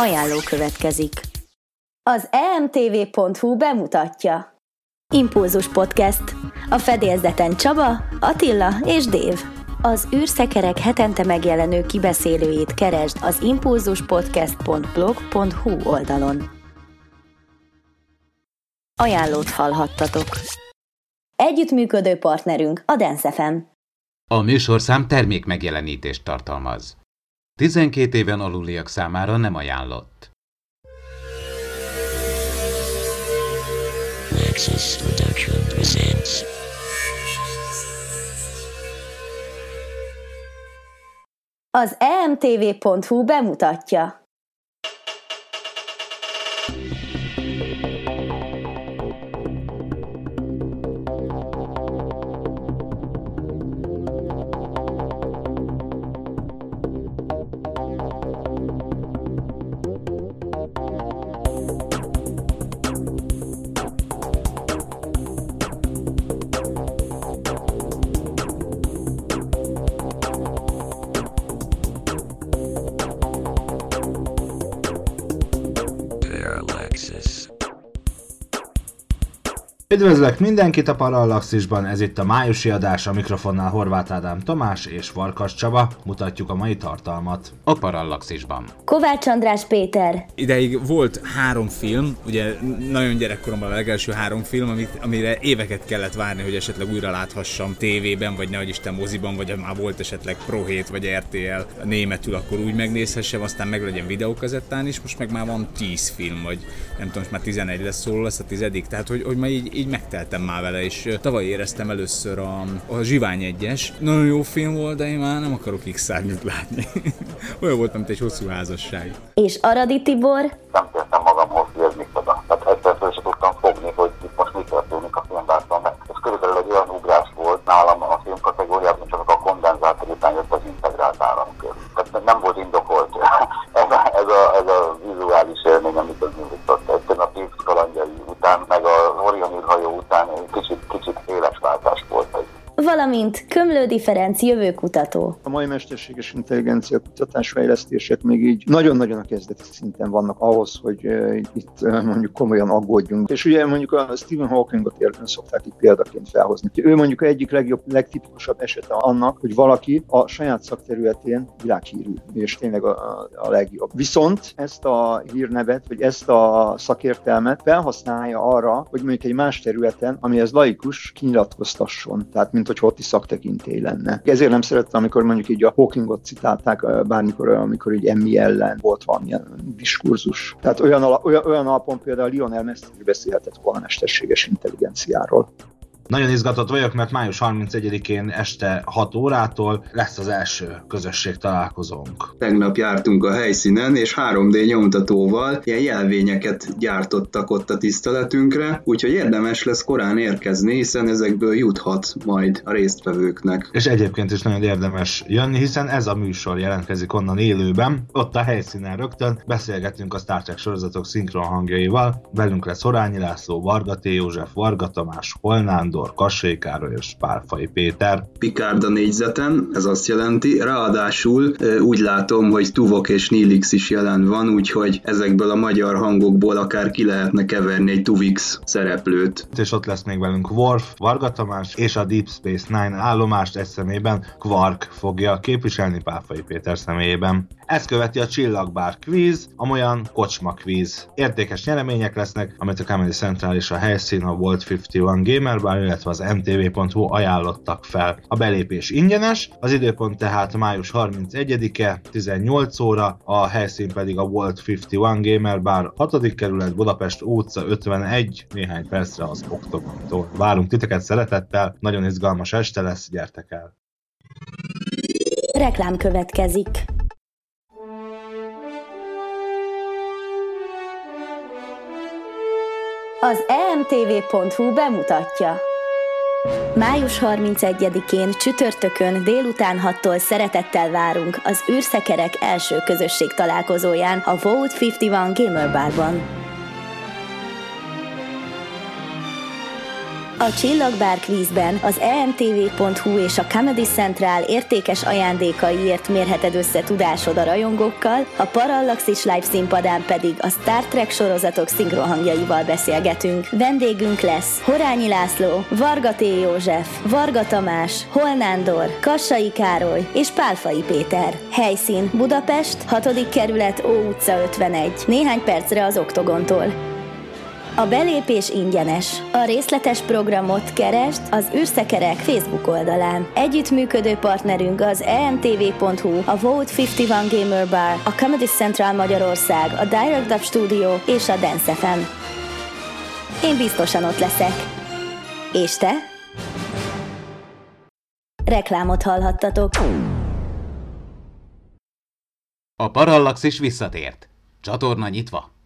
Ajánló következik. Az emtv.hu bemutatja. Impulzus Podcast. A fedélzeten Csaba, Attila és Dév. Az űrszekerek hetente megjelenő kibeszélőjét keresd az impulzuspodcast.blog.hu oldalon. Ajánlót hallhattatok. Együttműködő partnerünk a Dance FM. A műsorszám termék megjelenítést tartalmaz. 12 éven aluliak számára nem ajánlott. Nexus Production presents Az emtv.hu bemutatja. Üdvözlök mindenkit a Parallaxisban, ez itt a májusi adás, a mikrofonnál Horváth Ádám Tamás és Farkas Csaba, mutatjuk a mai tartalmat. A Parallaxisban. Kovács András Péter. Ideig volt három film, ugye nagyon gyerekkoromban a legelső három film, amit, amire éveket kellett várni, hogy esetleg újra láthassam tévében, vagy nehogy Isten moziban, vagy már volt esetleg Pro 7 vagy RTL németül, akkor úgy megnézhessem, aztán meg legyen videókazettán is, most meg már van 10 film, vagy nem tudom, most már 11 lesz szóló, lesz a tizedik, tehát hogy, hogy már így, így megteltem már vele, és tavaly éreztem először a, a Zsivány egyes. Nagyon jó film volt, de én már nem akarok x látni. Olyan volt, mint egy hosszú házasság. És Aradi Tibor? Nem tettem magamhoz, hogy ez micsoda. Tehát egyszer sem tudtam fogni, hogy itt most mi történik a filmvárban. Ez körülbelül egy olyan ugrás volt nálam a film kategóriában, csak a kondenzátor után jött az integrált áramkör. Tehát nem volt indokolt valamint Kömlődi Ferenc jövőkutató. A mai mesterséges intelligencia kutatás fejlesztések még így nagyon-nagyon a kezdeti szinten vannak ahhoz, hogy uh, itt uh, mondjuk komolyan aggódjunk. És ugye mondjuk a Stephen Hawkingot szokták itt példaként felhozni. Ő mondjuk egyik legjobb, legtipikusabb esete annak, hogy valaki a saját szakterületén világhírű, és tényleg a, a legjobb. Viszont ezt a hírnevet, vagy ezt a szakértelmet felhasználja arra, hogy mondjuk egy más területen, ami ez laikus, kinyilatkoztasson. Tehát, mint hogy is szaktekintély lenne. Ezért nem szerettem, amikor mondjuk így a Hawkingot citálták bármikor, amikor így emmi ellen volt valamilyen diskurzus. Tehát olyan, olyan, olyan alapon például Lionel Messi beszélhetett volna mesterséges intelligenciáról. Nagyon izgatott vagyok, mert május 31-én este 6 órától lesz az első közösség találkozónk. Tegnap jártunk a helyszínen, és 3D nyomtatóval ilyen jelvényeket gyártottak ott a tiszteletünkre, úgyhogy érdemes lesz korán érkezni, hiszen ezekből juthat majd a résztvevőknek. És egyébként is nagyon érdemes jönni, hiszen ez a műsor jelentkezik onnan élőben. Ott a helyszínen rögtön beszélgetünk a Star Trek sorozatok szinkron hangjaival. Velünk lesz Horányi László, Varga T. József, Varga Tamás, Holnándor, Sándor, Kassé Károly és Pálfai Péter. Picard a négyzeten, ez azt jelenti, ráadásul úgy látom, hogy Tuvok és Nilix is jelen van, úgyhogy ezekből a magyar hangokból akár ki lehetne keverni egy Tuvix szereplőt. És ott lesz még velünk Worf, Varga Tamás és a Deep Space Nine állomást egy szemében Quark fogja képviselni Pálfai Péter személyében. Ezt követi a Csillagbár kvíz, amolyan kocsma kvíz. Értékes nyeremények lesznek, amit a Comedy Central és a helyszín a Volt 51 Gamer Bar, illetve az mtv.hu ajánlottak fel. A belépés ingyenes, az időpont tehát május 31-e, 18 óra, a helyszín pedig a Volt 51 Gamer Bar, 6. kerület, Budapest utca 51, néhány percre az Oktogontól. Várunk titeket szeretettel, nagyon izgalmas este lesz, gyertek el! Reklám következik. Az emtv.hu bemutatja. Május 31-én csütörtökön délután 6-tól szeretettel várunk az űrszekerek első közösség találkozóján a Vote 51 Gamer Barban. A Csillagbár kvízben az emtv.hu és a Comedy Central értékes ajándékaiért mérheted össze tudásod a rajongókkal, a Parallaxis live színpadán pedig a Star Trek sorozatok szinkrohangjaival beszélgetünk. Vendégünk lesz Horányi László, Varga T. József, Varga Tamás, Holnándor, Kassai Károly és Pálfai Péter. Helyszín Budapest, 6. kerület, Ó utca 51. Néhány percre az Oktogontól. A belépés ingyenes. A részletes programot keresd az űrszekerek Facebook oldalán. Együttműködő partnerünk az emtv.hu, a Vote 51 Gamer Bar, a Comedy Central Magyarország, a Direct Dub Studio és a Dance FM. Én biztosan ott leszek. És te? Reklámot hallhattatok. A Parallax is visszatért. Csatorna nyitva.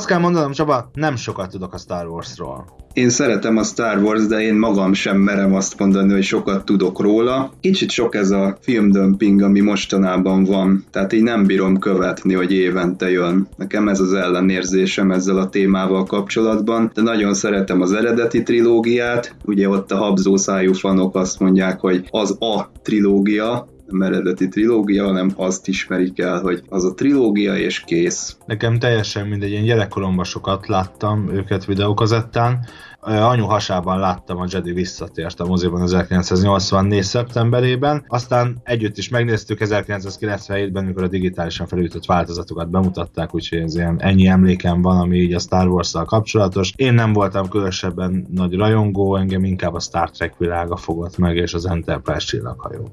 Azt kell mondanom, Csaba, nem sokat tudok a Star Warsról. Én szeretem a Star Wars, de én magam sem merem azt mondani, hogy sokat tudok róla. Kicsit sok ez a filmdömping, ami mostanában van, tehát így nem bírom követni, hogy évente jön. Nekem ez az ellenérzésem ezzel a témával kapcsolatban, de nagyon szeretem az eredeti trilógiát, ugye ott a habzószájú fanok azt mondják, hogy az a trilógia, nem eredeti trilógia, hanem azt ismerik el, hogy az a trilógia és kész. Nekem teljesen mindegy, én gyerekkoromban sokat láttam őket videókazettán, anyu hasában láttam a Jedi visszatért a moziban 1984. szeptemberében, aztán együtt is megnéztük 1997-ben, amikor a digitálisan felültött változatokat bemutatták, úgyhogy ez ilyen ennyi emlékem van, ami így a Star wars kapcsolatos. Én nem voltam különösebben nagy rajongó, engem inkább a Star Trek világa fogott meg, és az Enterprise csillaghajó.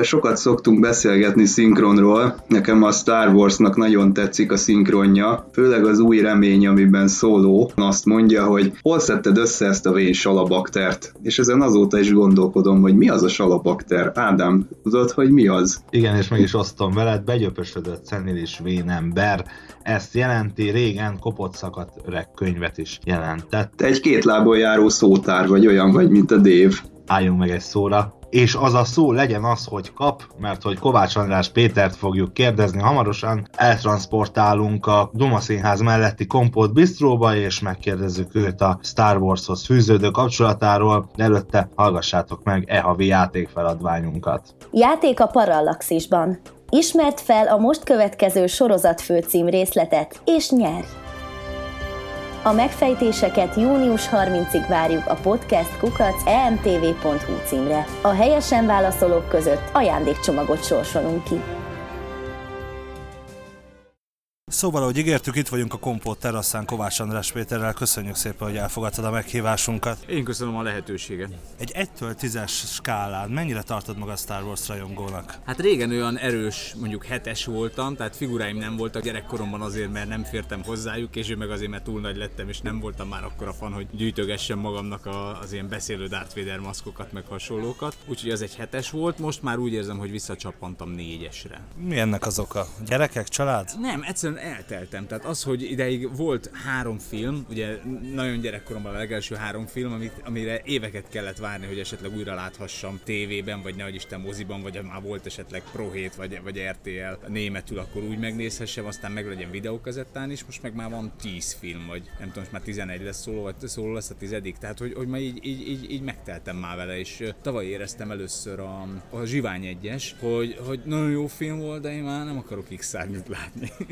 És sokat szoktunk beszélgetni szinkronról, nekem a Star Warsnak nagyon tetszik a szinkronja, főleg az új remény, amiben szóló azt mondja, hogy hol szedte szedted össze ezt a vén salabaktert? És ezen azóta is gondolkodom, hogy mi az a salabakter. Ádám, tudod, hogy mi az? Igen, és meg is osztom veled, begyöpösödött szenilis vénember. Ezt jelenti, régen kopott szakadt öreg könyvet is jelentett. Te egy két lából járó szótár vagy, olyan vagy, mint a Dév. Álljunk meg egy szóra és az a szó legyen az, hogy kap, mert hogy Kovács András Pétert fogjuk kérdezni hamarosan, eltransportálunk a Duma Színház melletti Kompot Bistróba, és megkérdezzük őt a Star Warshoz fűződő kapcsolatáról, előtte hallgassátok meg e havi játékfeladványunkat. Játék a Parallaxisban. Ismert fel a most következő sorozat főcím részletet, és nyerj! A megfejtéseket június 30-ig várjuk a podcast kukac emtv.hu címre. A helyesen válaszolók között ajándékcsomagot sorsolunk ki. Szóval, ahogy ígértük, itt vagyunk a Kompót teraszán Kovács András Péterrel. Köszönjük szépen, hogy elfogadtad a meghívásunkat. Én köszönöm a lehetőséget. Egy 1-től 10-es skálán mennyire tartod maga Star Wars rajongónak? Hát régen olyan erős, mondjuk hetes voltam, tehát figuráim nem voltak gyerekkoromban azért, mert nem fértem hozzájuk, és ő meg azért, mert túl nagy lettem, és nem voltam már akkor a fan, hogy gyűjtögessem magamnak a, az ilyen beszélő Darth Vader maszkokat, meg hasonlókat. Úgyhogy az egy hetes volt, most már úgy érzem, hogy visszacsappantam négyesre. Mi ennek az oka? Gyerekek, család? Nem, egyszerűen elteltem. Tehát az, hogy ideig volt három film, ugye nagyon gyerekkoromban a legelső három film, amit, amire éveket kellett várni, hogy esetleg újra láthassam tévében, vagy nehogy Isten moziban, vagy már volt esetleg Pro 7, vagy, vagy RTL németül, akkor úgy megnézhessem, aztán meg legyen videókazettán is, most meg már van 10 film, vagy nem tudom, most már 11 lesz szóló, vagy szóló lesz a tizedik, tehát hogy, hogy már így, így, így, így megteltem már vele, és tavaly éreztem először a, a Zsivány egyes, hogy, hogy nagyon jó film volt, de én már nem akarok x látni.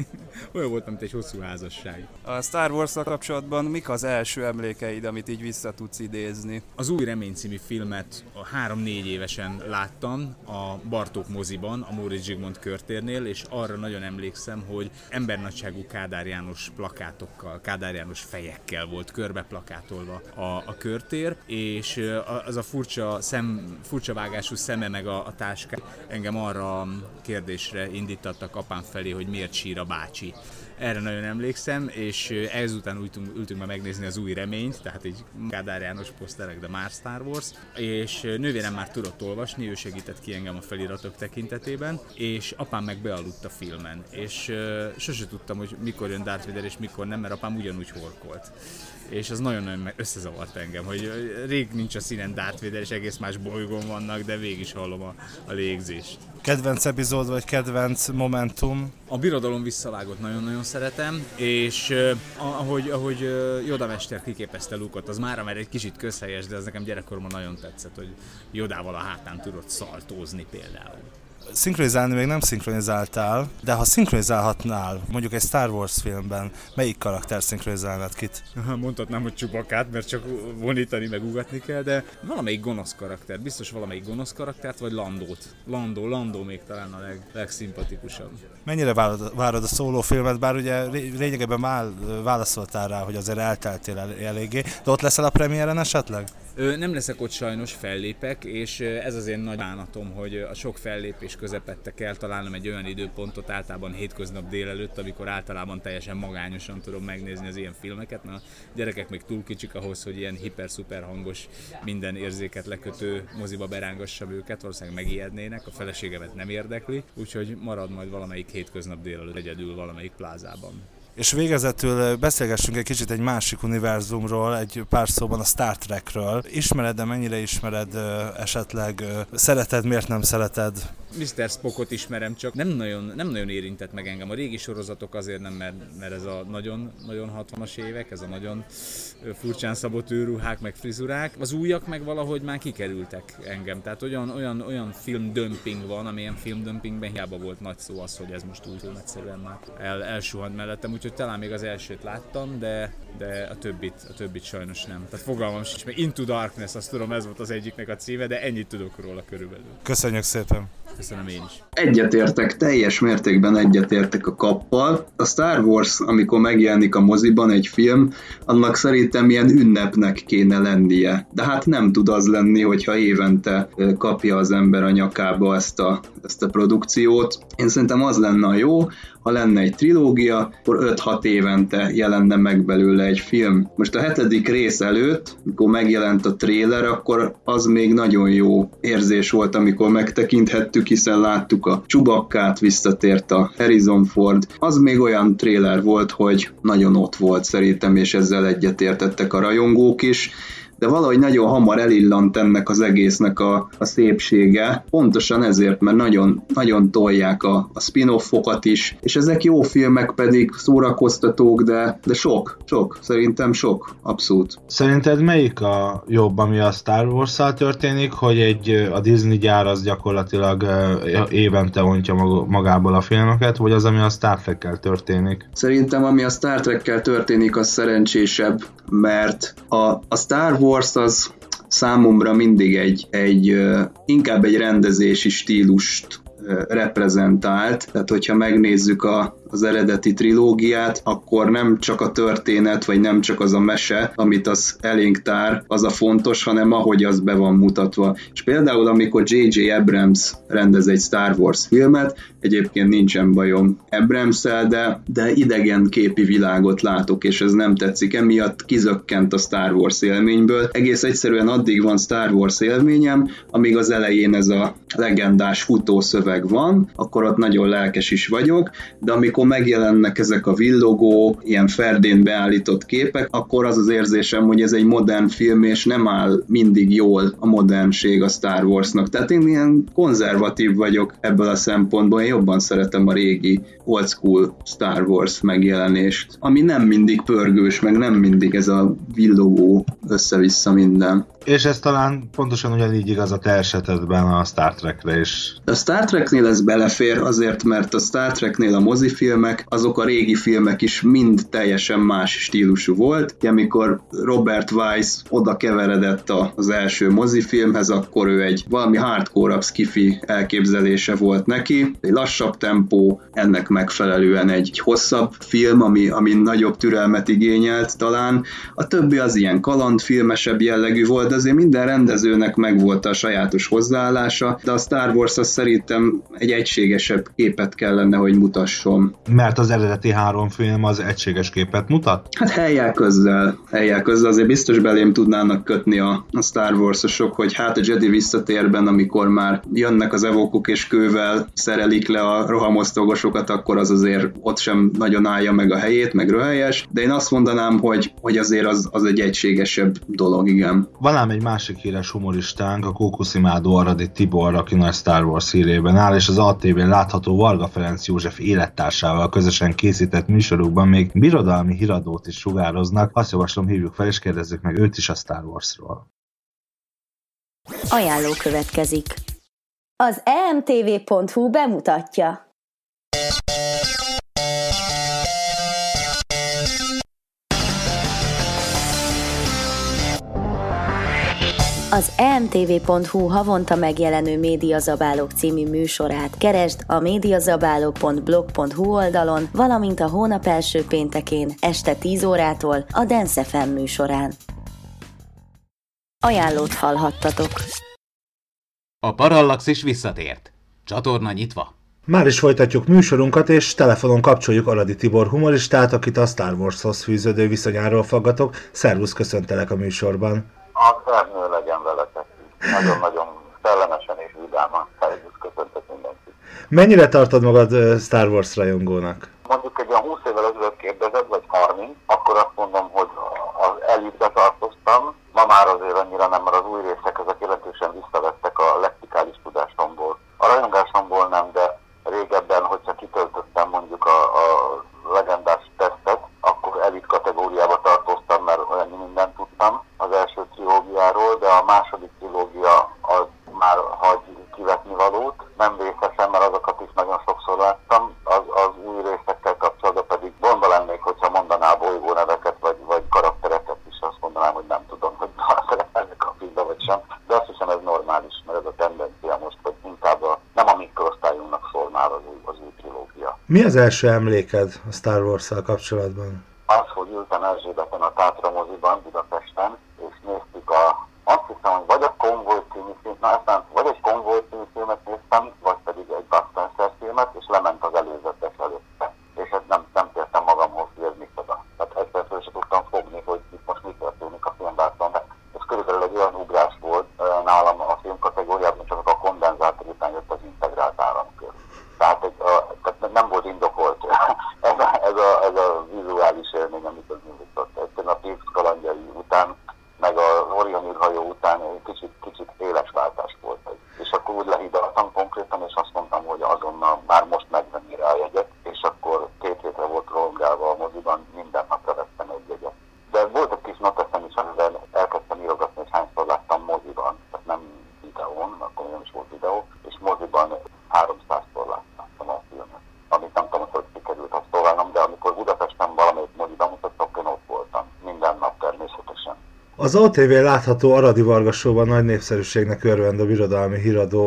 olyan volt, mint egy hosszú házasság. A Star wars kapcsolatban mik az első emlékeid, amit így vissza tudsz idézni? Az új Remény című filmet a három-négy évesen láttam a Bartók moziban, a Móricz Zsigmond körtérnél, és arra nagyon emlékszem, hogy embernagyságú Kádár János plakátokkal, Kádár János fejekkel volt körbe plakátolva a, a körtér, és az a furcsa, szem, furcsa vágású szeme meg a, a táska engem arra a kérdésre indítattak apám felé, hogy miért sír a bácsi erre nagyon emlékszem, és ezután ültünk, ültünk már megnézni az új reményt, tehát egy Kádár János poszterek, de már Star Wars, és nővérem már tudott olvasni, ő segített ki engem a feliratok tekintetében, és apám meg bealudt a filmen, és sose tudtam, hogy mikor jön Darth Vader és mikor nem, mert apám ugyanúgy horkolt és az nagyon-nagyon összezavart engem, hogy rég nincs a színen Darth Vader, és egész más bolygón vannak, de végig is hallom a, a légzést. Kedvenc epizód vagy kedvenc momentum? A Birodalom visszavágott nagyon-nagyon szeretem, és ahogy, ahogy Joda Mester kiképezte Lukot, az már már egy kicsit közhelyes, de ez nekem gyerekkoromban nagyon tetszett, hogy Jodával a hátán tudott szaltózni például szinkronizálni még nem szinkronizáltál, de ha szinkronizálhatnál, mondjuk egy Star Wars filmben, melyik karakter szinkronizálnád kit? Mondhatnám, hogy csupakát, mert csak vonítani, meg ugatni kell, de valamelyik gonosz karakter, biztos valamelyik gonosz karaktert, vagy Landót. Landó, Landó még talán a leg, legszimpatikusabb. Mennyire várod, várod a szóló filmet, bár ugye lényegében válaszoltál rá, hogy azért elteltél el, eléggé, de ott leszel a premiéren esetleg? Ö, nem leszek ott sajnos, fellépek, és ez az én nagy bánatom, hogy a sok fellépés közepette kell találnom egy olyan időpontot, általában hétköznap délelőtt, amikor általában teljesen magányosan tudom megnézni az ilyen filmeket, mert a gyerekek még túl kicsik ahhoz, hogy ilyen hiper-szuper hangos, minden érzéket lekötő moziba berángassam őket, valószínűleg megijednének, a feleségemet nem érdekli, úgyhogy marad majd valamelyik hétköznap délelőtt egyedül valamelyik plázában. És végezetül beszélgessünk egy kicsit egy másik univerzumról, egy pár szóban a Star Trekről. Ismered, de mennyire ismered esetleg? Szereted, miért nem szereted? Mr. Spockot ismerem, csak nem nagyon, nem nagyon érintett meg engem. A régi sorozatok azért nem, mert, mert ez a nagyon, nagyon 60-as évek, ez a nagyon furcsán szabott őruhák, meg frizurák. Az újak meg valahogy már kikerültek engem. Tehát olyan, olyan, olyan filmdömping van, amilyen filmdömpingben hiába volt nagy szó az, hogy ez most úgy egyszerűen már el, elsuhant mellettem, úgyhogy talán még az elsőt láttam, de, de a többit, a többit sajnos nem. Tehát fogalmam sincs, meg Into Darkness, azt tudom, ez volt az egyiknek a címe, de ennyit tudok róla körülbelül. Köszönjük szépen! Köszönöm én is. Egyetértek, teljes mértékben egyetértek a kappal. A Star Wars, amikor megjelenik a moziban egy film, annak szerintem ilyen ünnepnek kéne lennie. De hát nem tud az lenni, hogyha évente kapja az ember a nyakába ezt a, ezt a produkciót. Én szerintem az lenne a jó, ha lenne egy trilógia, akkor 5-6 évente jelenne meg belőle egy film. Most a hetedik rész előtt, amikor megjelent a tréler, akkor az még nagyon jó érzés volt, amikor megtekinthettük, hiszen láttuk a Csubakkát, visszatért a Harrison Ford. Az még olyan tréler volt, hogy nagyon ott volt szerintem, és ezzel egyetértettek a rajongók is de valahogy nagyon hamar elillant ennek az egésznek a, a szépsége, pontosan ezért, mert nagyon, nagyon tolják a, a spin-offokat is, és ezek jó filmek pedig szórakoztatók, de, de sok, sok, szerintem sok, abszolút. Szerinted melyik a jobb, ami a Star wars történik, hogy egy a Disney gyár az gyakorlatilag évente ontja magából a filmeket, vagy az, ami a Star Trek-kel történik? Szerintem ami a Star Trek-kel történik, az szerencsésebb, mert a, a Star Wars Wars az számomra mindig egy, egy inkább egy rendezési stílust reprezentált, tehát hogyha megnézzük a, az eredeti trilógiát, akkor nem csak a történet, vagy nem csak az a mese, amit az elénk tár, az a fontos, hanem ahogy az be van mutatva. És például, amikor J.J. Abrams rendez egy Star Wars filmet, egyébként nincsen bajom abrams de, de idegen képi világot látok, és ez nem tetszik. Emiatt kizökkent a Star Wars élményből. Egész egyszerűen addig van Star Wars élményem, amíg az elején ez a legendás futószöveg van, akkor ott nagyon lelkes is vagyok, de amikor amikor megjelennek ezek a villogó, ilyen ferdén beállított képek, akkor az az érzésem, hogy ez egy modern film, és nem áll mindig jól a modernség a Star Warsnak. Tehát én ilyen konzervatív vagyok ebből a szempontból, én jobban szeretem a régi old school Star Wars megjelenést, ami nem mindig pörgős, meg nem mindig ez a villogó össze-vissza minden. És ez talán pontosan ugyanígy igaz a te esetedben a Star Trekre is. A Star Treknél ez belefér azért, mert a Star Treknél a mozifilmek, azok a régi filmek is mind teljesen más stílusú volt. Amikor Robert Weiss oda keveredett az első mozifilmhez, akkor ő egy valami hardcore skifi elképzelése volt neki. Egy lassabb tempó, ennek megfelelően egy hosszabb film, ami, ami nagyobb türelmet igényelt talán. A többi az ilyen kalandfilmesebb jellegű volt, azért minden rendezőnek megvolt a sajátos hozzáállása, de a Star Wars az szerintem egy egységesebb képet kellene, hogy mutasson. Mert az eredeti három film az egységes képet mutat? Hát helyjel közzel, helyjel közzel azért biztos belém tudnának kötni a, a Star Wars-osok, hogy hát a Jedi visszatérben, amikor már jönnek az evokuk és kővel szerelik le a rohamosztogosokat, akkor az azért ott sem nagyon állja meg a helyét, meg röhelyes, de én azt mondanám, hogy, hogy azért az, az egy egységesebb dolog, igen. Van ám egy másik híres humoristánk, a Kókuszimádó Aradi Tibor, aki nagy Star Wars hírében áll, és az ATV látható Varga Ferenc József élettársával közösen készített műsorukban még birodalmi híradót is sugároznak. Azt javaslom, hívjuk fel, és kérdezzük meg őt is a Star Warsról. Ajánló következik. Az emtv.hu bemutatja. Az emtv.hu havonta megjelenő Médiazabálók című műsorát keresd a médiazabálók.blog.hu oldalon, valamint a hónap első péntekén este 10 órától a Dance FM műsorán. Ajánlót hallhattatok. A Parallax is visszatért. Csatorna nyitva. Már is folytatjuk műsorunkat, és telefonon kapcsoljuk Aladi Tibor humoristát, akit a Star Warshoz fűződő viszonyáról faggatok. Szervusz, köszöntelek a műsorban. A Ernő legyen veletek. Nagyon-nagyon szellemesen és vidáman. Szervusz, köszöntök mindenkit. Mennyire tartod magad Star Wars rajongónak? Mondjuk egy olyan 20 évvel ezelőtt kérdezed, vagy 30, akkor azt mondom, hogy az elitbe tartoztam. Ma már azért annyira nem, mert az új részek ezek jelentősen visszavettek a lexikális tudásomból. A rajongásomból nem, de régebben, hogyha kitöltöttem mondjuk a, a legendás tesztet, akkor elit kategóriába tartoztam, mert olyan mindent tudtam az első de a második trilógia az már hagy kivetni valót. Nem részesen, mert azokat is nagyon sokszor láttam. Az, az új részekkel kapcsolatban pedig gondba lennék, hogyha mondaná bolygó neveket, vagy, vagy karaktereket is, azt mondanám, hogy nem tudom, hogy szerepelnek a filmbe, vagy sem. De azt hiszem ez normális, mert ez a tendencia most, hogy inkább a, nem a mi szól már az új, az új trilógia. Mi az első emléked a Star Wars-szal kapcsolatban? Az, hogy ültem Erzsébeten a Tátra moziban Budapesten, és néztük a, azt hiszem, hogy vagy a Convoy című film, na aztán vagy egy Convoy című filmet néztem, vagy pedig egy Bud Spencer filmet, és lement az előzetes előtte. És ezt nem, nem tértem magamhoz, hogy ez micsoda. Tehát egyszer sem tudtam fogni, hogy itt most mi történik a filmválton. De ez körülbelül egy olyan ugrás volt ö, nálam a film kategóriában, csak a kondenzátor után jött az integrált áramkör. Tehát, egy, a, tehát nem volt indokolt ez a, ez a, ez a vizuális élmény, amit az nyújtott. Egyszerűen a Pilz kalandjai után, meg a Orion űrhajó után egy kicsit, kicsit éles váltás volt. És akkor úgy lehidaltam konkrétan, és azt mondtam, hogy azonnal már most megvenni rá a jegyet, és akkor két hétre volt prolongálva a moziban, minden napra vettem egy jegyet. De volt egy kis noteszem is, amivel elkezdtem írogatni, hogy hányszor láttam moziban, tehát nem videón, akkor nem is volt videó, és moziban 300-szor láttam a filmet. Amit nem tudom, hogy sikerült azt továbbnom, de amikor Budapesten valamelyik moziban mutattak, én ott voltam. Minden nap természetesen. Az OTV látható Aradi Varga Show-ban nagy népszerűségnek örvend a birodalmi híradó.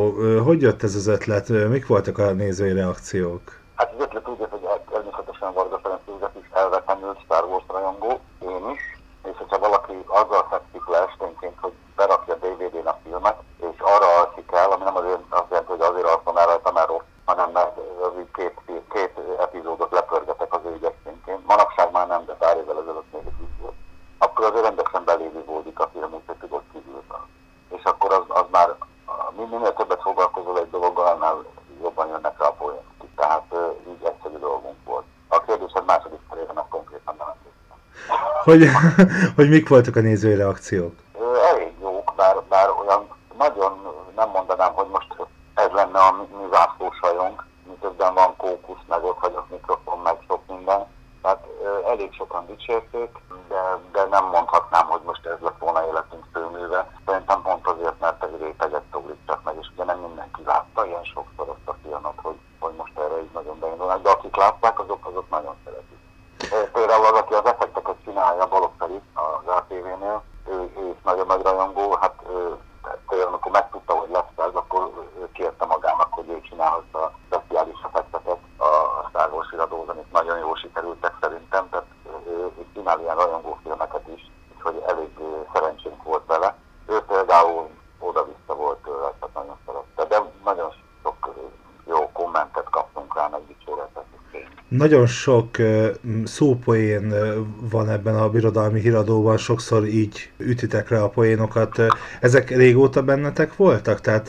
Hogy jött ez az ötlet? Mik voltak a nézői reakciók? Hát az ötlet úgy jött, hogy el- természetesen Varga Ferenc József is elvetemült Star Wars rajongó, én is, és hogyha valaki azzal fekszik le esténként, hogy berakja DVD-n a filmet, és arra alszik el, ami nem azért azt jelenti, hogy azért alszom el rajta, mert rossz, hanem mert az így két, két epizódot lepörgetek az ő esténként. Manapság már nem, de pár évvel ezelőtt még ez így volt. Akkor azért rendesen belévő volt a film, úgyhogy tudott kívülről. És akkor az, az már min- minél többet foglalkozol egy dologgal, annál jobban jönnek rá a poénok. Tehát ö, így egyszerű dolgunk volt. A kérdésed második felére meg konkrétan nem emlékszem. Hogy, hogy mik voltak a nézői reakciók? kommentet kaptunk rá, meg. Nagyon sok szópoén van ebben a birodalmi híradóban, sokszor így ütitek le a poénokat. Ezek régóta bennetek voltak? Tehát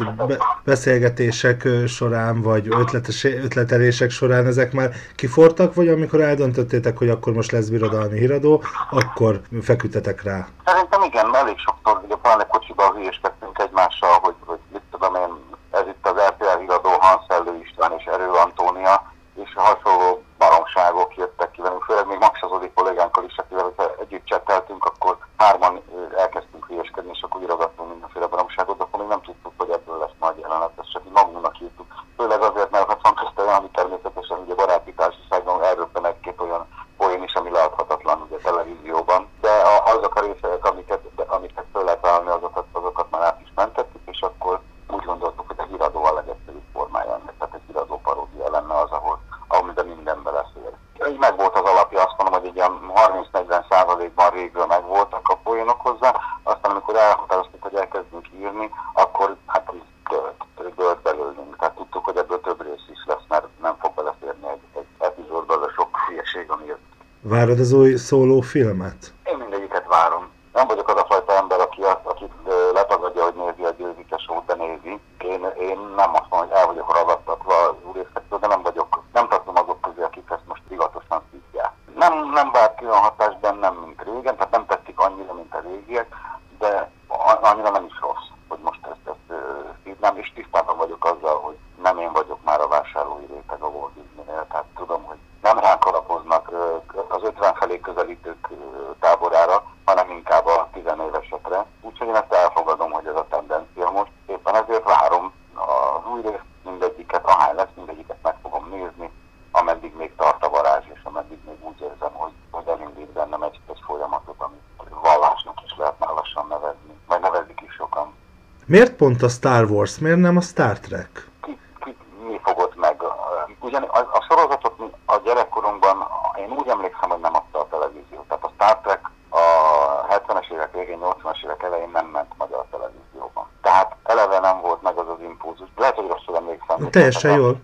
beszélgetések során, vagy ötletes- ötletelések során ezek már kifortak, vagy amikor eldöntöttétek, hogy akkor most lesz birodalmi híradó, akkor feküdtetek rá? Szerintem igen, elég sokszor, ugye pláne kocsiban hülyeskedtünk egymással, hogy, hogy mit tudom én, István és Erő Antónia, és hasonló baromságok jöttek ki velünk, főleg még Max az kollégánkkal is, akivel együtt cseteltünk, akkor hárman szóló filmet? Miért pont a Star Wars, miért nem a Star Trek? Ki, ki, mi fogott meg? Ugyan a, a sorozatot a gyerekkorunkban, én úgy emlékszem, hogy nem adta a televízió. Tehát a Star Trek a 70-es évek végén, 80-as évek elején nem ment magyar televízióban. Tehát eleve nem volt meg az az impulzus. Lehet, hogy rosszul emlékszem. Teljesen jól.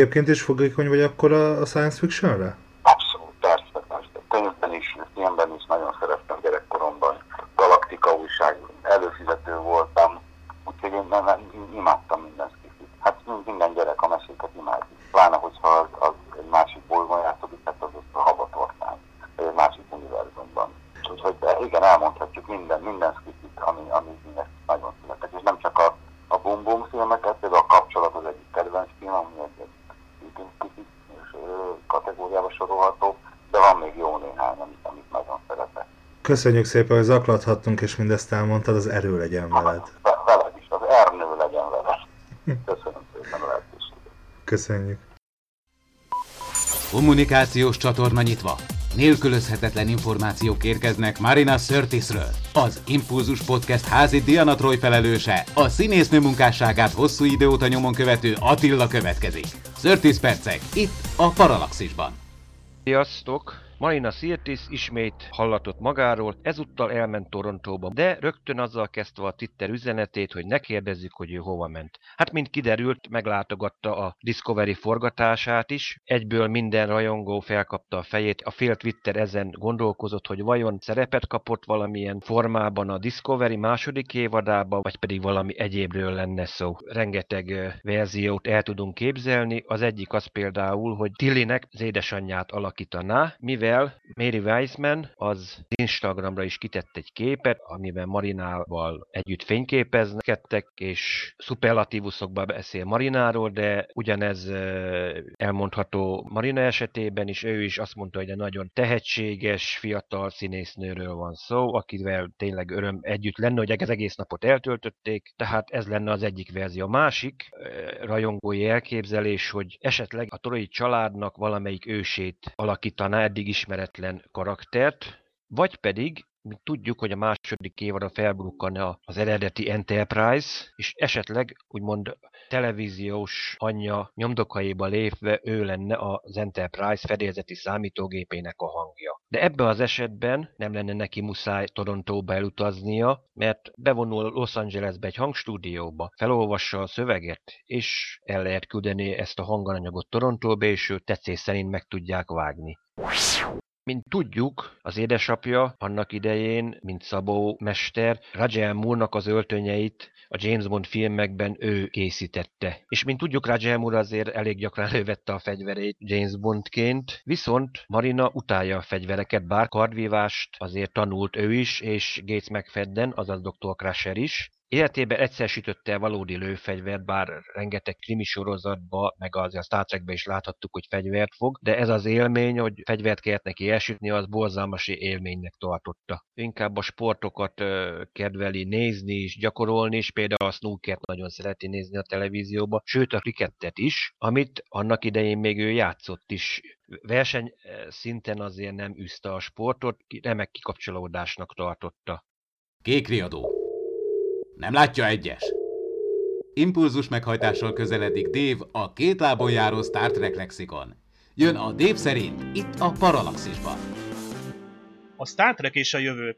egyébként is fogékony vagy akkor a, a science fictionre? köszönjük szépen, hogy zaklathattunk, és mindezt elmondtad, az erő legyen veled. Veled is, az ernő legyen veled. Köszönöm. Köszönjük. Kommunikációs csatorna nyitva. Nélkülözhetetlen információk érkeznek Marina Sörtisről. Az Impulzus Podcast házi Diana Troy felelőse, a színésznő munkásságát hosszú idő óta nyomon követő Attila következik. Sörtis percek, itt a Paralaxisban. Sziasztok! Marina Sirtis ismét hallatott magáról, ezúttal elment Torontóba, de rögtön azzal kezdte a Twitter üzenetét, hogy ne kérdezzük, hogy ő hova ment. Hát, mint kiderült, meglátogatta a Discovery forgatását is, egyből minden rajongó felkapta a fejét, a fél Twitter ezen gondolkozott, hogy vajon szerepet kapott valamilyen formában a Discovery második évadában, vagy pedig valami egyébről lenne szó. Rengeteg verziót el tudunk képzelni, az egyik az például, hogy Tillinek az édesanyját alakítaná, mivel Mary Weissman az Instagramra is kitett egy képet, amiben Marinával együtt fényképezkedtek, és szuperlatívuszokban beszél Marináról, de ugyanez elmondható Marina esetében is, ő is azt mondta, hogy egy nagyon tehetséges, fiatal színésznőről van szó, akivel tényleg öröm együtt lenne, hogy az egész napot eltöltötték, tehát ez lenne az egyik verzió. A másik rajongói elképzelés, hogy esetleg a Torai családnak valamelyik ősét alakítaná eddig ismeretlen karaktert, vagy pedig mint tudjuk, hogy a második évadra felbukkan az eredeti Enterprise, és esetleg úgymond televíziós anyja nyomdokaiba lépve ő lenne az Enterprise fedélzeti számítógépének a hangja. De ebben az esetben nem lenne neki muszáj Torontóba elutaznia, mert bevonul Los Angelesbe egy hangstúdióba, felolvassa a szöveget, és el lehet küldeni ezt a hanganyagot Torontóba, és ő tetszés szerint meg tudják vágni. Mint tudjuk, az édesapja annak idején, mint szabó mester, Rajel Moore-nak az öltönyeit a James Bond filmekben ő készítette. És mint tudjuk, Rajel Moore azért elég gyakran elővette a fegyverét James Bondként, viszont Marina utálja a fegyvereket, bár kardvívást azért tanult ő is, és Gates McFadden, azaz Dr. Crusher is, Életében egyszer sütötte valódi lőfegyvert, bár rengeteg krimi sorozatba, meg az a Star Trekben is láthattuk, hogy fegyvert fog, de ez az élmény, hogy fegyvert kellett neki elsütni, az borzalmasi élménynek tartotta. Inkább a sportokat kedveli nézni és gyakorolni, és például a snookert nagyon szereti nézni a televízióba, sőt a krikettet is, amit annak idején még ő játszott is verseny szinten azért nem üzte a sportot, remek kikapcsolódásnak tartotta. Kékriadó nem látja egyes? Impulzus meghajtással közeledik Dave a két lábon járó Star Trek lexikon. Jön a Dave szerint itt a Paralaxisban. A Star Trek és a jövő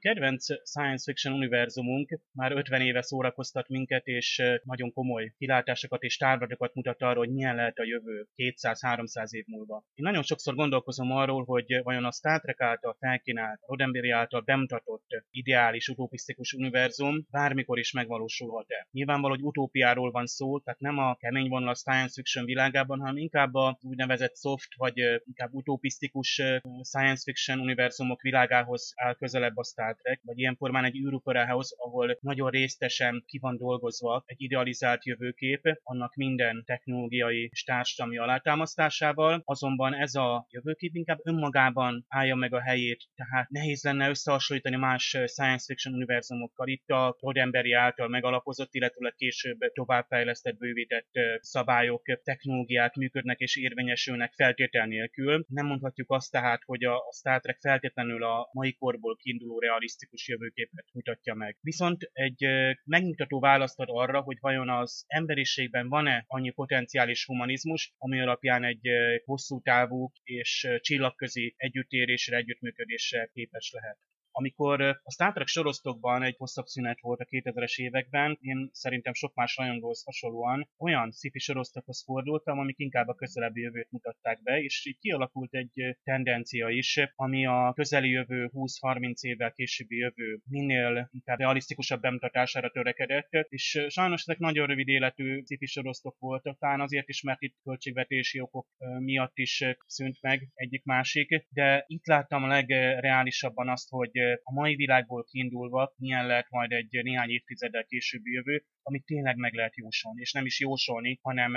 Kedvenc science fiction univerzumunk már 50 éve szórakoztat minket, és nagyon komoly kilátásokat és távlatokat mutat arról, hogy milyen lehet a jövő 200-300 év múlva. Én nagyon sokszor gondolkozom arról, hogy vajon a Star Trek által felkínált, Roddenberry által bemutatott ideális utopisztikus univerzum bármikor is megvalósulhat-e. Nyilvánvaló, hogy utópiáról van szó, tehát nem a kemény vonal a science fiction világában, hanem inkább a úgynevezett soft, vagy inkább utopisztikus science fiction univerzumok világához áll közelebb a Star Star Trek, vagy ilyen formán egy űroperához, ahol nagyon résztesen ki van dolgozva egy idealizált jövőkép, annak minden technológiai és társadalmi alátámasztásával, azonban ez a jövőkép inkább önmagában állja meg a helyét, tehát nehéz lenne összehasonlítani más science fiction univerzumokkal. Itt a Roddenberry által megalapozott, illetve később továbbfejlesztett, bővített szabályok, technológiák működnek és érvényesülnek feltétel nélkül. Nem mondhatjuk azt tehát, hogy a Star Trek feltétlenül a mai korból kiinduló realisztikus jövőképet mutatja meg. Viszont egy megmutató választ ad arra, hogy vajon az emberiségben van-e annyi potenciális humanizmus, ami alapján egy hosszú távú és csillagközi együttérésre, együttműködésre képes lehet. Amikor a Star Trek sorosztokban egy hosszabb szünet volt a 2000-es években, én szerintem sok más rajongóhoz hasonlóan olyan sci sorosztokhoz fordultam, amik inkább a közelebbi jövőt mutatták be, és így kialakult egy tendencia is, ami a közeli jövő 20-30 évvel későbbi jövő minél inkább realisztikusabb bemutatására törekedett, és sajnos ezek nagyon rövid életű sci sorosztok voltak, talán azért is, mert itt költségvetési okok miatt is szűnt meg egyik-másik, de itt láttam a legreálisabban azt, hogy a mai világból kiindulva milyen lehet majd egy néhány évtizeddel későbbi jövő, amit tényleg meg lehet jósolni, és nem is jósolni, hanem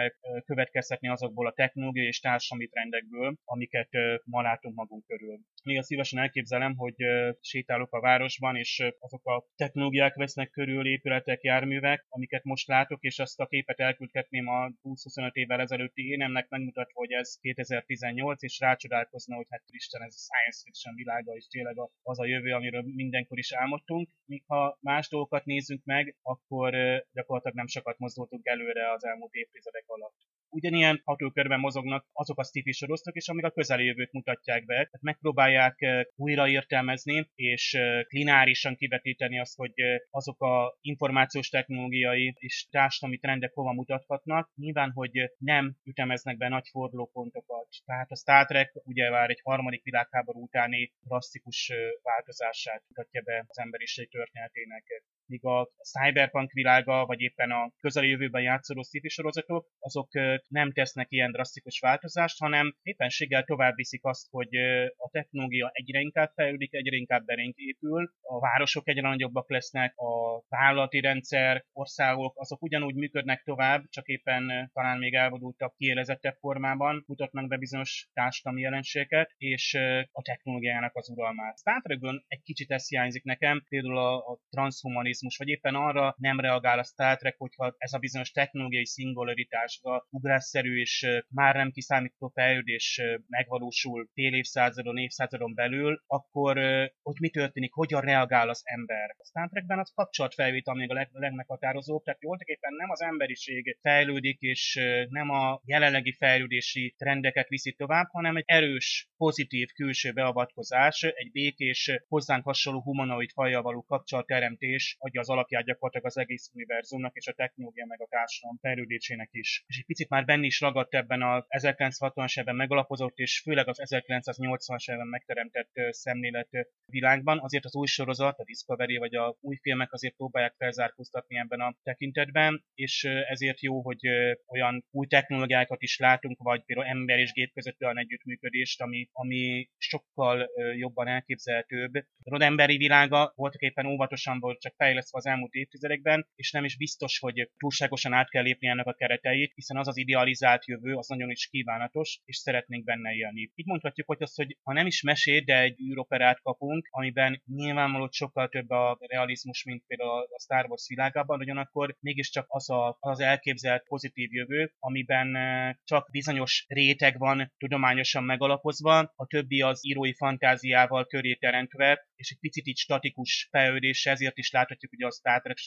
következtetni azokból a technológiai és társadalmi trendekből, amiket ma látunk magunk körül. Még a szívesen elképzelem, hogy sétálok a városban, és azok a technológiák vesznek körül épületek, járművek, amiket most látok, és azt a képet elküldhetném a 20-25 évvel ezelőtti énemnek, megmutatva, hogy ez 2018, és rácsodálkozna, hogy hát Isten, ez a science fiction világa, és tényleg az a jövő, amiről mindenkor is álmodtunk. Míg ha más dolgokat nézzünk meg, akkor gyakorlatilag nem sokat mozdultunk előre az elmúlt évtizedek alatt. Ugyanilyen hatókörben mozognak azok a sci sorosztok is, amik a közeljövőt mutatják be. Tehát megpróbálják újra értelmezni és lineárisan kivetíteni azt, hogy azok a információs technológiai és társadalmi trendek hova mutathatnak. Nyilván, hogy nem ütemeznek be nagy fordulópontokat. Tehát a Star Trek ugye már egy harmadik világháború utáni drasztikus változását mutatja be az emberiség történetének míg a cyberpunk világa, vagy éppen a közeljövőben játszódó sci sorozatok, azok nem tesznek ilyen drasztikus változást, hanem éppenséggel tovább viszik azt, hogy a technológia egyre inkább fejlődik, egyre inkább berénk épül, a városok egyre nagyobbak lesznek, a vállalati rendszer, országok, azok ugyanúgy működnek tovább, csak éppen talán még elvadultabb, kiélezettebb formában mutatnak be bizonyos társadalmi jelenségeket, és a technológiának az uralmát. Star egy kicsit ez hiányzik nekem, például a, a transhumanizmus vagy éppen arra nem reagál a Star Trek, hogyha ez a bizonyos technológiai szingularitás, a ugrásszerű és már nem kiszámító fejlődés megvalósul fél évszázadon, évszázadon belül, akkor hogy mi történik, hogyan reagál az ember. A Star Trekben az kapcsolatfelvétel még a leg, legmeghatározóbb, tehát voltak éppen nem az emberiség fejlődik, és nem a jelenlegi fejlődési trendeket viszi tovább, hanem egy erős, pozitív külső beavatkozás, egy békés, hozzánk hasonló humanoid fajjal való kapcsolatteremtés adja az alapját gyakorlatilag az egész univerzumnak és a technológia meg a társadalom fejlődésének is. És egy picit már benne is ragadt ebben a 1960-as évben megalapozott, és főleg az 1980-as évben megteremtett szemlélet világban. Azért az új sorozat, a Discovery vagy a új filmek azért próbálják felzárkóztatni ebben a tekintetben, és ezért jó, hogy olyan új technológiákat is látunk, vagy például ember és gép között olyan együttműködést, ami, ami sokkal jobban elképzelhetőbb. A emberi világa voltak éppen óvatosan volt csak fejlesztve az elmúlt évtizedekben, és nem is biztos, hogy túlságosan át kell lépni ennek a kereteit, hiszen az az idealizált jövő az nagyon is kívánatos, és szeretnénk benne élni. Így mondhatjuk, hogy az, hogy ha nem is mesét, de egy űroperát kapunk, amiben nyilvánvaló sokkal több a realizmus, mint például a Star Wars világában, ugyanakkor mégiscsak az a, az elképzelt pozitív jövő, amiben eh, csak bizonyos réteg van tudományosan megalapozva, a többi az írói fantáziával köré teremtve, és egy picit így statikus fejlődés, ezért is láthatjuk hogy a Star Trek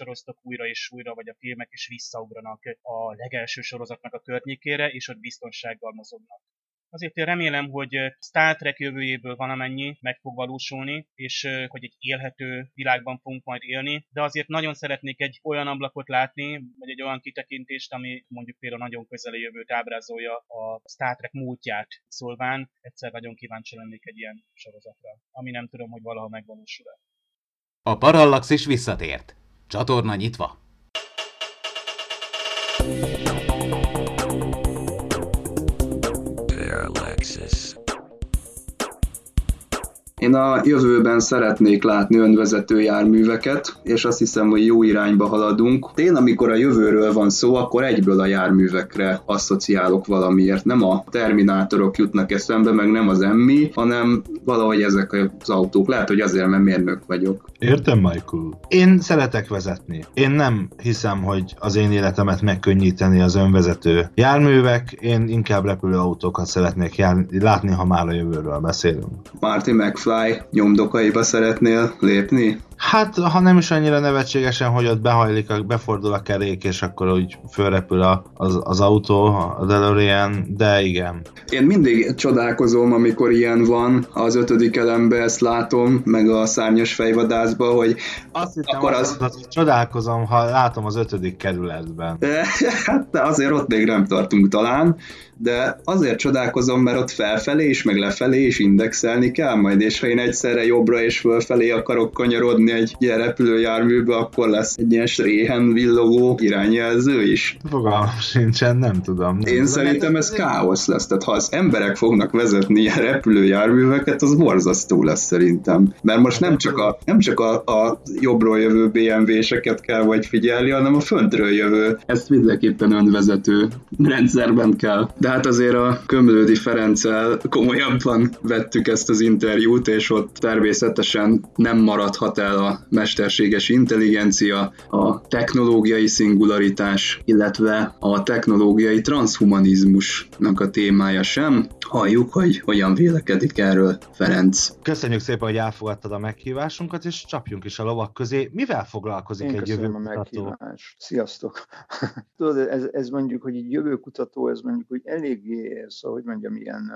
újra és újra, vagy a filmek is visszaugranak a legelső sorozatnak a környékére, és ott biztonsággal mozognak. Azért én remélem, hogy Star Trek jövőjéből van amennyi meg fog valósulni, és hogy egy élhető világban fogunk majd élni, de azért nagyon szeretnék egy olyan ablakot látni, vagy egy olyan kitekintést, ami mondjuk például nagyon közeli jövőt ábrázolja a Star Trek múltját szólván. Egyszer nagyon kíváncsi lennék egy ilyen sorozatra, ami nem tudom, hogy valaha megvalósul-e. A Parallaxis visszatért. Csatorna nyitva. Texas. Én a jövőben szeretnék látni önvezető járműveket, és azt hiszem, hogy jó irányba haladunk. Én, amikor a jövőről van szó, akkor egyből a járművekre asszociálok valamiért. Nem a terminátorok jutnak eszembe, meg nem az emmi, hanem valahogy ezek az autók. Lehet, hogy azért, mert mérnök vagyok. Értem, Michael. Én szeretek vezetni. Én nem hiszem, hogy az én életemet megkönnyíteni az önvezető járművek, én inkább repülő autókat szeretnék járni, látni, ha már a jövőről beszélünk. Marty McFly Fly nyomdokaiba szeretnél lépni? Hát, ha nem is annyira nevetségesen, hogy ott behajlik, befordul a kerék, és akkor úgy fölrepül a, az, az autó, a DeLorean, de igen. Én mindig csodálkozom, amikor ilyen van az ötödik elembe, ezt látom, meg a szárnyas fejvadászba, hogy azt hittem, akkor az... az... hogy csodálkozom, ha látom az ötödik kerületben. hát azért ott még nem tartunk talán, de azért csodálkozom, mert ott felfelé is, meg lefelé is indexelni kell majd, és ha én egyszerre jobbra és fölfelé akarok kanyarodni egy ilyen repülőjárműbe, akkor lesz egy ilyen réhen villogó irányjelző is. Fogalmam sincsen, nem tudom. Nem én tudom. szerintem ez káosz lesz, tehát ha az emberek fognak vezetni ilyen repülőjárműveket, az borzasztó lesz szerintem. Mert most nem csak a, nem csak a, a jobbról jövő BMW-seket kell vagy figyelni, hanem a föntről jövő. Ezt mindenképpen önvezető rendszerben kell de hát azért a Kömlődi Ferenccel komolyabban vettük ezt az interjút, és ott természetesen nem maradhat el el a mesterséges intelligencia, a technológiai szingularitás, illetve a technológiai transhumanizmusnak a témája sem. Halljuk, hogy hogyan vélekedik erről Ferenc. Köszönjük szépen, hogy elfogadtad a meghívásunkat, és csapjunk is a lovak közé. Mivel foglalkozik Én egy jövőkutató? meghívást. Sziasztok! Tudod, ez, ez mondjuk, hogy egy jövőkutató, ez mondjuk, hogy eléggé, szóval, hogy mondjam, ilyen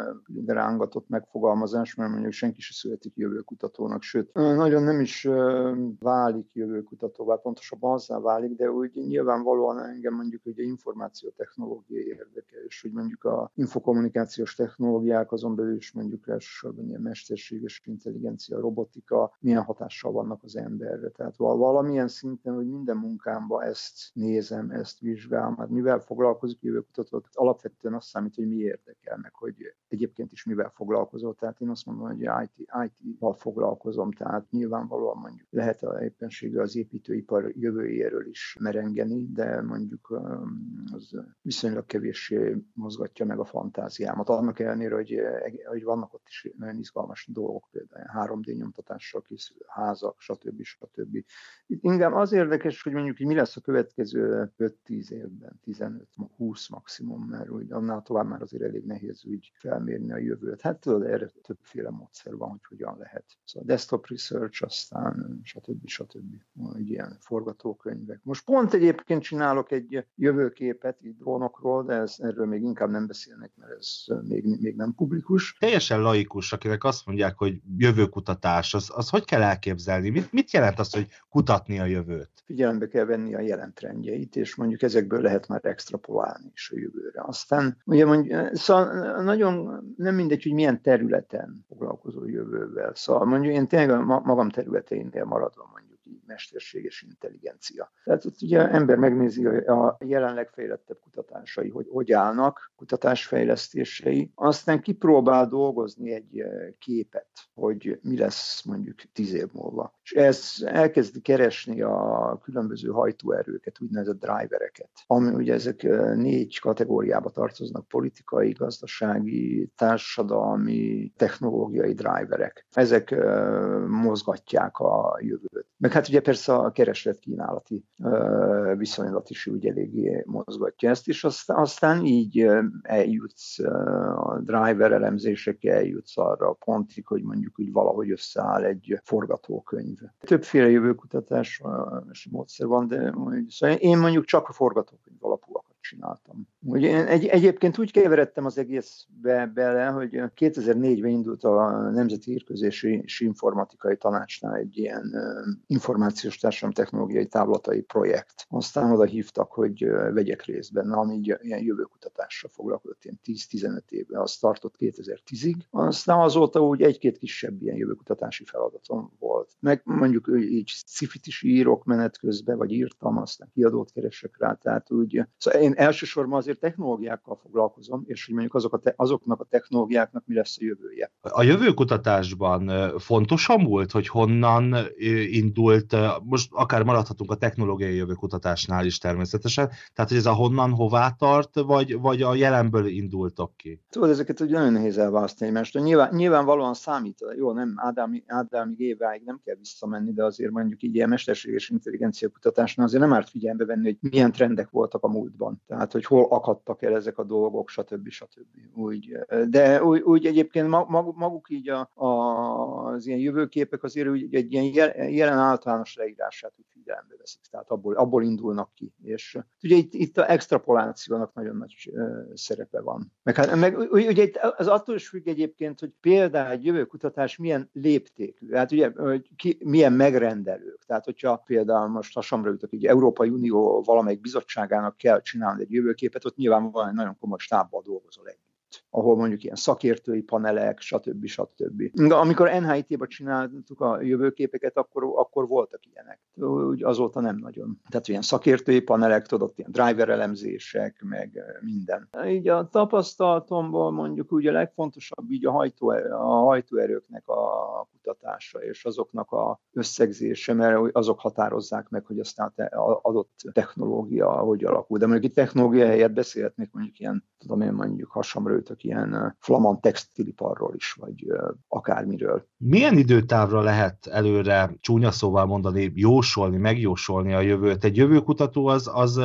rángatott megfogalmazás, mert mondjuk senki se születik jövőkutatónak, sőt, nagyon nem is válik jövőkutatóvá, pontosabban azzá válik, de úgy nyilvánvalóan engem mondjuk a információtechnológia érdekel, és hogy mondjuk a infokommunikációs technológiák, azon belül is mondjuk elsősorban ilyen mesterséges intelligencia, robotika, milyen hatással vannak az emberre. Tehát val- valamilyen szinten, hogy minden munkámban ezt nézem, ezt vizsgálom, hát mivel foglalkozik jövőkutató, alapvetően azt számít, hogy mi érdekel, meg is mivel foglalkozol. Tehát én azt mondom, hogy IT, IT-val foglalkozom, tehát nyilvánvalóan mondjuk lehet a éppenséggel az építőipar jövőjéről is merengeni, de mondjuk az viszonylag kevéssé mozgatja meg a fantáziámat. Annak ellenére, hogy, hogy vannak ott is nagyon izgalmas dolgok, például 3D nyomtatással készülő házak, stb. stb. Itt inkább az érdekes, hogy mondjuk, hogy mi lesz a következő 5-10 évben, 15-20 maximum, mert úgy annál tovább már azért elég nehéz úgy felmérni a jövőt. Hát tudod, erre többféle módszer van, hogy hogyan lehet. Szóval desktop research, aztán stb. stb. Egy ilyen forgatókönyvek. Most pont egyébként csinálok egy jövőképet így drónokról, de ez, erről még inkább nem beszélnek, mert ez még, még nem publikus. Teljesen laikus, akinek azt mondják, hogy jövőkutatás, az, az hogy kell elképzelni? Mit, mit jelent az, hogy kutatni a jövőt? Figyelembe kell venni a jelen trendjeit, és mondjuk ezekből lehet már extrapolálni is a jövőre. Aztán ugye mondjuk, szóval nagyon nem mindegy, hogy milyen területen foglalkozol jövővel. Szóval mondjuk én tényleg magam területeinél maradva mondjuk így mesterséges intelligencia. Tehát ott ugye ember megnézi a jelen legfejlettebb kutatásai, hogy hogy állnak, kutatásfejlesztései, aztán kipróbál dolgozni egy eh, képet, hogy mi lesz mondjuk tíz év múlva. És ez elkezdi keresni a különböző hajtóerőket, úgynevezett drivereket, ami ugye ezek négy kategóriába tartoznak, politikai, gazdasági, társadalmi, technológiai driverek. Ezek mozgatják a jövőt. Meg hát ugye persze a kereslet-kínálati viszonylat is úgy eléggé mozgatja ezt, és aztán, így eljutsz a driver elemzésekkel, eljutsz arra a pontig, hogy mondjuk úgy valahogy összeáll egy forgatókönyv. Többféle jövőkutatás módszer van, de szóval én mondjuk csak a forgatókönyv alapúakat csináltam. Ugye egy, egyébként úgy keveredtem az egészbe bele, hogy 2004-ben indult a Nemzeti Írközési és Informatikai Tanácsnál egy ilyen információs társadalom technológiai távlatai projekt. Aztán oda hívtak, hogy vegyek részt benne, ami ilyen jövőkutatással foglalkozott, ilyen 10-15 évben, azt tartott 2010-ig. Aztán azóta úgy egy-két kisebb ilyen jövőkutatási feladatom volt. Meg mondjuk így cifit is írok menet közben, vagy írtam, aztán kiadót keresek rá, tehát úgy. Szóval én elsősorban azért technológiákkal foglalkozom, és hogy mondjuk azok a te, azoknak a technológiáknak mi lesz a jövője. A jövőkutatásban fontosan volt, hogy honnan indult, most akár maradhatunk a technológiai jövőkutatásnál is természetesen, tehát hogy ez a honnan hová tart, vagy, vagy a jelenből indultok ki? Tudod, ezeket ugye nagyon nehéz elválasztani, mert nyilván, nyilvánvalóan számít, jó, nem Ádámi, Ádámi éváig nem kell visszamenni, de azért mondjuk így ilyen mesterséges intelligencia kutatásnál azért nem árt figyelembe venni, hogy milyen trendek voltak a múltban. Tehát, hogy hol akadtak el ezek a dolgok, stb. stb. Úgy, de úgy, úgy egyébként maguk így a, a, az ilyen jövőképek azért úgy egy ilyen jelen általános leírását úgy figyelembe veszik, tehát abból, abból indulnak ki. És ugye itt, itt a extrapolációnak nagyon nagy szerepe van. Meg, hát, meg ugye az attól is függ egyébként, hogy például egy jövőkutatás milyen léptékű, hát ugye hogy ki, milyen megrendelők. Tehát, hogyha például most hasamra jutok, egy Európai Unió valamelyik bizottságának kell csinálni egy jövőképet, ott nyilván van egy nagyon komoly stábbal dolgozol együtt ahol mondjuk ilyen szakértői panelek, stb. stb. De amikor NHIT-ba csináltuk a jövőképeket, akkor, akkor voltak ilyenek. Úgy azóta nem nagyon. Tehát ilyen szakértői panelek, tudod, ilyen driver elemzések, meg minden. Így a tapasztalatomból mondjuk úgy a legfontosabb így a, hajtó, a hajtóerőknek a kutatása és azoknak a összegzése, mert azok határozzák meg, hogy aztán adott technológia hogy alakul. De mondjuk itt technológia helyett beszélhetnék mondjuk ilyen, tudom én mondjuk hasonló előtök ilyen flamand textiliparról is, vagy akármiről. Milyen időtávra lehet előre, csúnya szóval mondani, jósolni, megjósolni a jövőt? Egy jövőkutató az, az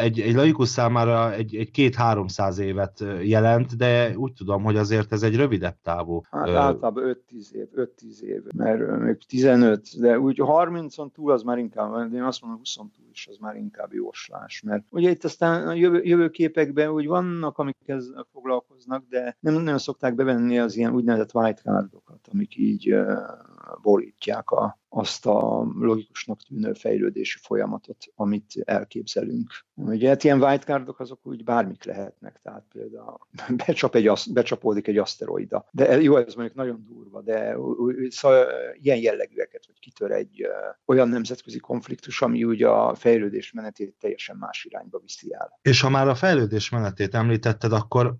egy, egy laikus számára egy, egy két-háromszáz évet jelent, de úgy tudom, hogy azért ez egy rövidebb távú. Hát általában 5-10 év, 5-10 év, mert még 15, de úgy 30-on túl az már inkább, de én azt mondom 20 túl is az már inkább jóslás, mert ugye itt aztán a jövő, jövőképekben úgy vannak, amik ezzel foglalkoznak, de nem nagyon szokták bevenni az ilyen úgynevezett white cardokat, amik így uh, borítják a, azt a logikusnak tűnő fejlődési folyamatot, amit elképzelünk. Ugye hát ilyen wildcardok azok úgy bármik lehetnek, tehát például becsap egy, becsapódik egy aszteroida. De jó, ez mondjuk nagyon durva, de szóval ilyen jellegűeket, hogy kitör egy olyan nemzetközi konfliktus, ami ugye a fejlődés menetét teljesen más irányba viszi el. És ha már a fejlődés menetét említetted, akkor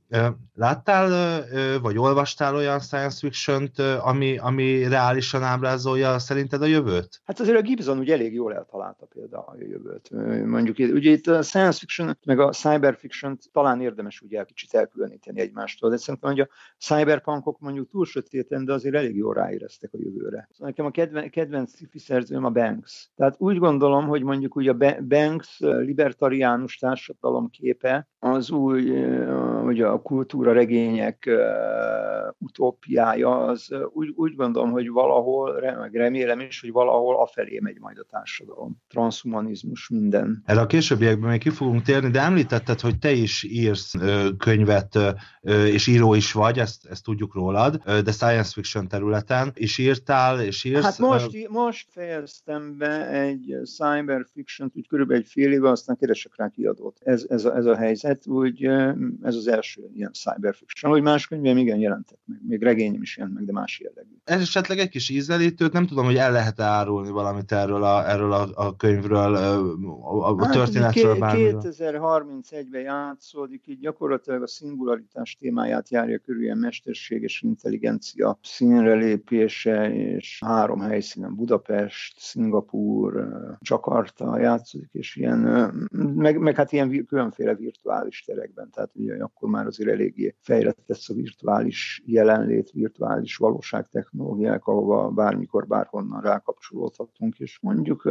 láttál vagy olvastál olyan science fiction ami, ami reálisan ábrázolja szerinted a jövőt? Hát azért a Gibson ugye elég jól eltalálta például a jövőt. Mondjuk ugye itt a science fiction meg a cyber fiction talán érdemes ugye kicsit elkülöníteni egymástól, de szerintem hogy a cyberpunkok mondjuk túl sötéten, de azért elég jól ráéreztek a jövőre. Szóval nekem a kedven, kedvenc sci szerzőm a Banks. Tehát úgy gondolom, hogy mondjuk ugye a Banks libertariánus társadalom képe az új, ugye a kultúra regények utópiája, az úgy, úgy gondolom, hogy valahol, meg remélem is, hogy valahol afelé megy majd a társadalom. Transhumanizmus, minden. Erre a későbbiekben még ki fogunk térni, de említetted, hogy te is írsz könyvet, és író is vagy, ezt, ezt tudjuk rólad, de science fiction területen is írtál, és írsz. Hát most, most fejeztem be egy cyber fiction úgy körülbelül egy fél éve, aztán keresek rá kiadót. Ez, ez, a, ez a helyzet, úgy ez az első ilyen cyber fiction. Hogy más könyvem igen jelentek meg, még regényem is jelent meg, de más jellegű. Ez esetleg egy kis ízelítőt, nem tudom, hogy el lehet árulni valamit erről a, erről a, a könyvről, a, a hát, történetről bármiről. 2031-ben játszódik, így gyakorlatilag a szingularitás témáját járja körül ilyen mesterséges intelligencia színre lépése, és három helyszínen Budapest, Szingapúr, Jakarta játszódik, és ilyen, meg, meg hát ilyen különféle virtuális terekben, tehát ugye akkor már azért eléggé fejlett lesz a virtuális jelenlét, virtuális valóságtechnológiák, ahova bármikor, bárhonnan rákapcsolódhatunk, és mondjuk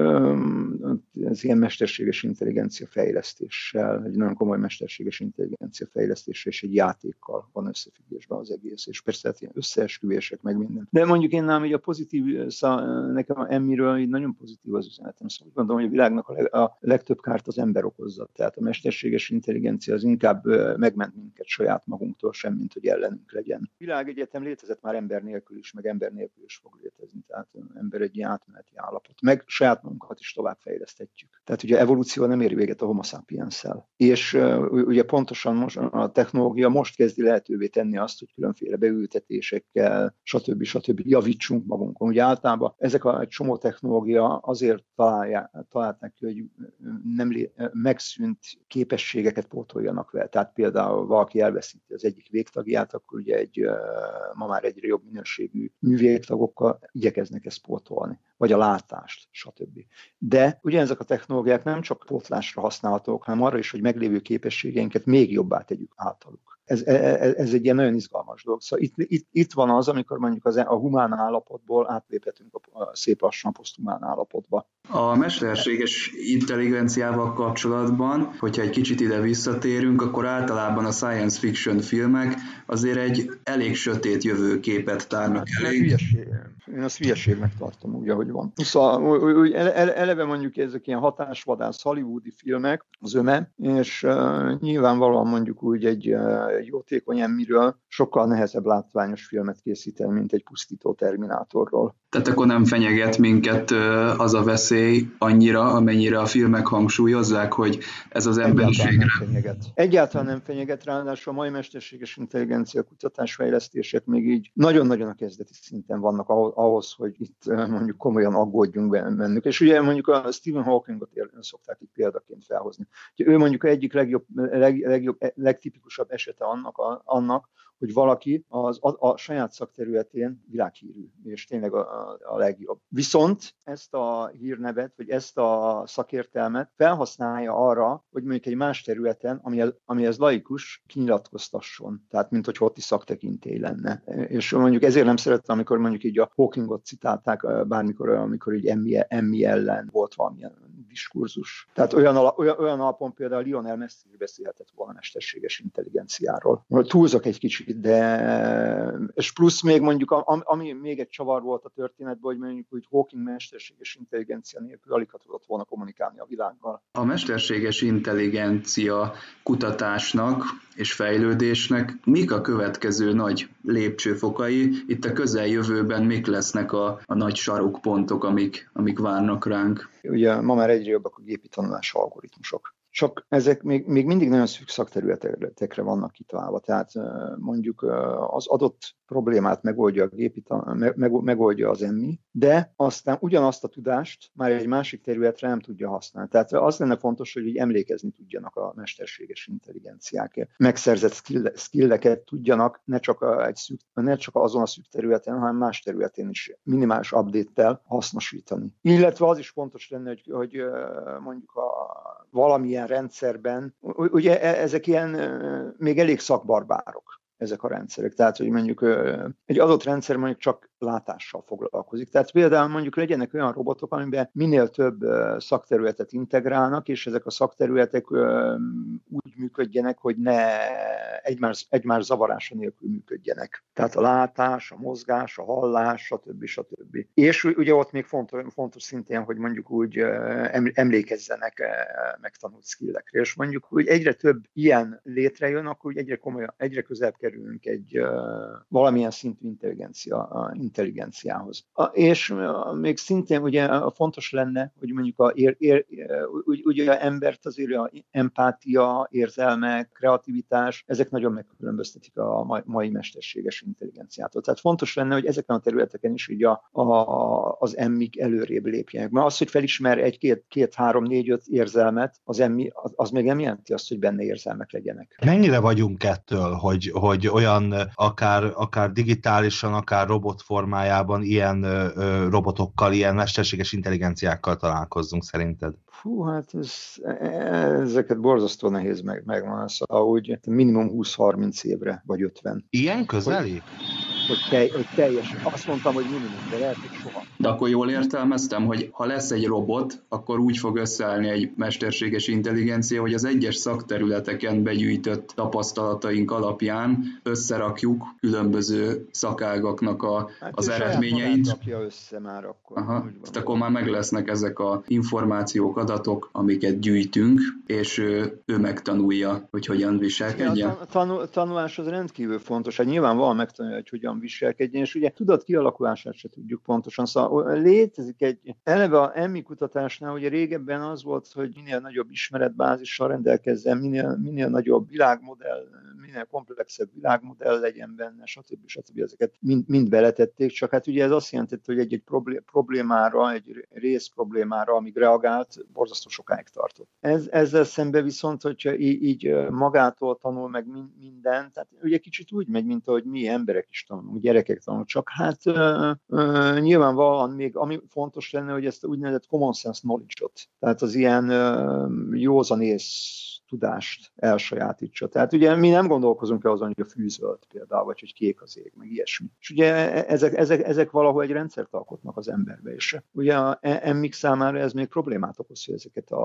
ez ilyen mesterséges intelligencia fejlesztéssel, egy nagyon komoly mesterséges intelligencia fejlesztéssel és egy játékkal van összefüggésben az egész, és persze hát ilyen összeesküvések, meg minden. De mondjuk én nálam így a pozitív, szóval nekem emmiről így nagyon pozitív az üzenetem, szóval úgy gondolom, hogy a világnak a, a legtöbb kárt az ember okozza, tehát a mesterséges intelligencia az inkább megment minket saját magunktól, sem, mint hogy ellenünk legyen. A világegyetem létezett már ember nélkül is, meg ember nélkül is fog létezni, tehát ember egy átmeneti állapot. Meg saját magunkat is tovább fejlesztetjük. Tehát ugye evolúció nem éri véget a homo sapiens -szel. És ugye pontosan most a technológia most kezdi lehetővé tenni azt, hogy különféle beültetésekkel, stb. stb. javítsunk magunkon. Ugye általában ezek a egy csomó technológia azért találják, találták ki, hogy nem lé, megszűnt képességeket pótoljanak vele. Tehát például valaki elveszíti az egyik végtagját, akkor ugye egy, ma már egyre jobb minőségű művégtagokkal igyekeznek ezt pótolni, vagy a látást, stb. De ugye ezek a technológiák nem csak pótlásra használhatók, hanem arra is, hogy meglévő képességeinket még jobbá tegyük általuk ez, ez, e, ez egy ilyen nagyon izgalmas dolog. Szóval itt, itt, itt van az, amikor mondjuk az, a humán állapotból átléphetünk a, a szép lassan poszthumán állapotba. A mesterséges intelligenciával kapcsolatban, hogyha egy kicsit ide visszatérünk, akkor általában a science fiction filmek azért egy elég sötét jövőképet tárnak elég. Én azt hülyeségnek tartom úgy, ahogy van. Szóval eleve mondjuk ezek ilyen hatásvadász hollywoodi filmek, az öme, és uh, nyilvánvalóan mondjuk úgy egy, uh, jótékony emmiről sokkal nehezebb látványos filmet készíteni, mint egy pusztító Terminátorról. Tehát akkor nem fenyeget minket az a veszély annyira, amennyire a filmek hangsúlyozzák, hogy ez az emberiségre... Egyáltalán nem fenyeget. Egyáltalán nem fenyeget, ráadásul a mai mesterséges intelligencia kutatásfejlesztések még így nagyon-nagyon a kezdeti szinten vannak ahhoz, hogy itt mondjuk komolyan aggódjunk bennük. És ugye mondjuk a Stephen Hawkingot szokták itt példaként felhozni. Ő mondjuk egyik legjobb, leg, legjobb, legtipikusabb esete annak, annak hogy valaki az, a, a saját szakterületén világhírű, és tényleg a, a legjobb. Viszont ezt a hírnevet, vagy ezt a szakértelmet felhasználja arra, hogy mondjuk egy más területen, ami, ami ez laikus, kinyilatkoztasson. Tehát, mint hogy ott is szaktekintély lenne. És mondjuk ezért nem szerettem, amikor mondjuk így a Hawkingot citálták bármikor, amikor így emmi ellen volt valamilyen diskurzus. Tehát olyan, olyan, olyan alapon például Lionel Messi beszélhetett volna mesterséges intelligenciáról. Túlzok egy kicsit, de és plusz még mondjuk, ami még egy csavar volt a történetben, hogy mondjuk, hogy Hawking mesterséges intelligencia nélkül alig tudott volna kommunikálni a világgal. A mesterséges intelligencia kutatásnak és fejlődésnek mik a következő nagy lépcsőfokai? Itt a közeljövőben mik lesznek a, a nagy sarokpontok, amik, amik várnak ránk? Ugye ma már egyre jobbak a gépi tanulás algoritmusok csak ezek még, még mindig nagyon szűk szakterületekre vannak kitalálva. Tehát mondjuk az adott problémát megoldja a gépi, megoldja az emmi, de aztán ugyanazt a tudást már egy másik területre nem tudja használni. Tehát az lenne fontos, hogy így emlékezni tudjanak a mesterséges intelligenciák. Megszerzett skill, skilleket tudjanak ne csak, egy szűk, ne csak azon a szűk területen, hanem más területén is minimális update-tel hasznosítani. Illetve az is fontos lenne, hogy, hogy mondjuk a valamilyen rendszerben, ugye e, ezek ilyen még elég szakbarbárok ezek a rendszerek. Tehát, hogy mondjuk egy adott rendszer mondjuk csak látással foglalkozik. Tehát például mondjuk legyenek olyan robotok, amiben minél több szakterületet integrálnak, és ezek a szakterületek úgy működjenek, hogy ne egymás, egymás zavarása nélkül működjenek. Tehát a látás, a mozgás, a hallás, stb. stb. És ugye ott még fontos, fontos szintén, hogy mondjuk úgy emlékezzenek megtanult skillekre. És mondjuk, hogy egyre több ilyen létrejön, akkor egyre komolyan, egyre közelebb kerülünk egy valamilyen szintű intelligencia, intelligenciához. És még szintén ugye fontos lenne, hogy mondjuk a ér, ér, ugye a embert azért a empátia, érzelmek, kreativitás, ezek nagyon megkülönböztetik a mai mesterséges intelligenciától. Tehát fontos lenne, hogy ezeken a területeken is így a, a, az emmik előrébb lépjenek. Mert az, hogy felismer egy-két, két, három, négy, öt érzelmet, az emmi, az, az még nem jelenti azt, hogy benne érzelmek legyenek. Mennyire vagyunk ettől, hogy, hogy olyan akár, akár digitálisan, akár robot formájában ilyen ö, robotokkal, ilyen mesterséges intelligenciákkal találkozzunk szerinted? Fú, hát ez, ezeket borzasztó nehéz meg, megmondani, szóval úgy minimum 20-30 évre, vagy 50. Ilyen közeli? Hogy, hogy, tej, hogy teljes. Azt mondtam, hogy minimum, de lehet, hogy soha. De akkor jól értelmeztem, hogy ha lesz egy robot, akkor úgy fog összeállni egy mesterséges intelligencia, hogy az egyes szakterületeken begyűjtött tapasztalataink alapján összerakjuk különböző szakágaknak a, hát az eredményeit. össze már akkor. Aha, tehát akkor már meg lesznek ezek a információk, adatok, amiket gyűjtünk, és ő, ő megtanulja, hogy hogyan viselkedjen. A tanul, tanulás az rendkívül fontos. Hát nyilván megtanulja, hogy hogyan viselkedjen, és ugye tudat kialakulását se tudjuk pontosan. Szóval létezik egy, eleve a emmi kutatásnál, ugye régebben az volt, hogy minél nagyobb ismeretbázissal rendelkezzen, minél, minél nagyobb világmodell, minél komplexebb világmodell legyen benne, stb. stb. Ezeket mind, mind beletették, csak hát ugye ez azt jelentette, hogy egy-egy problémára, egy rész problémára, amíg reagált, borzasztó sokáig tartott. Ez, ezzel szemben viszont, hogyha így, így magától tanul meg minden, tehát ugye kicsit úgy megy, mint ahogy mi emberek is tanulunk, gyerekek tanulunk, csak hát ö, ö, nyilvánvalóan még ami fontos lenne, hogy ezt úgynevezett common sense knowledge-ot, tehát az ilyen ö, józanész tudást elsajátítsa. Tehát ugye mi nem gondolkozunk el azon, hogy a fűzöld például, vagy hogy kék az ég, meg ilyesmi. És ugye e, ezek, ezek, ezek valahol egy rendszert alkotnak az emberbe, és ugye a emmik számára ez még problémát okoz, hogy ezeket a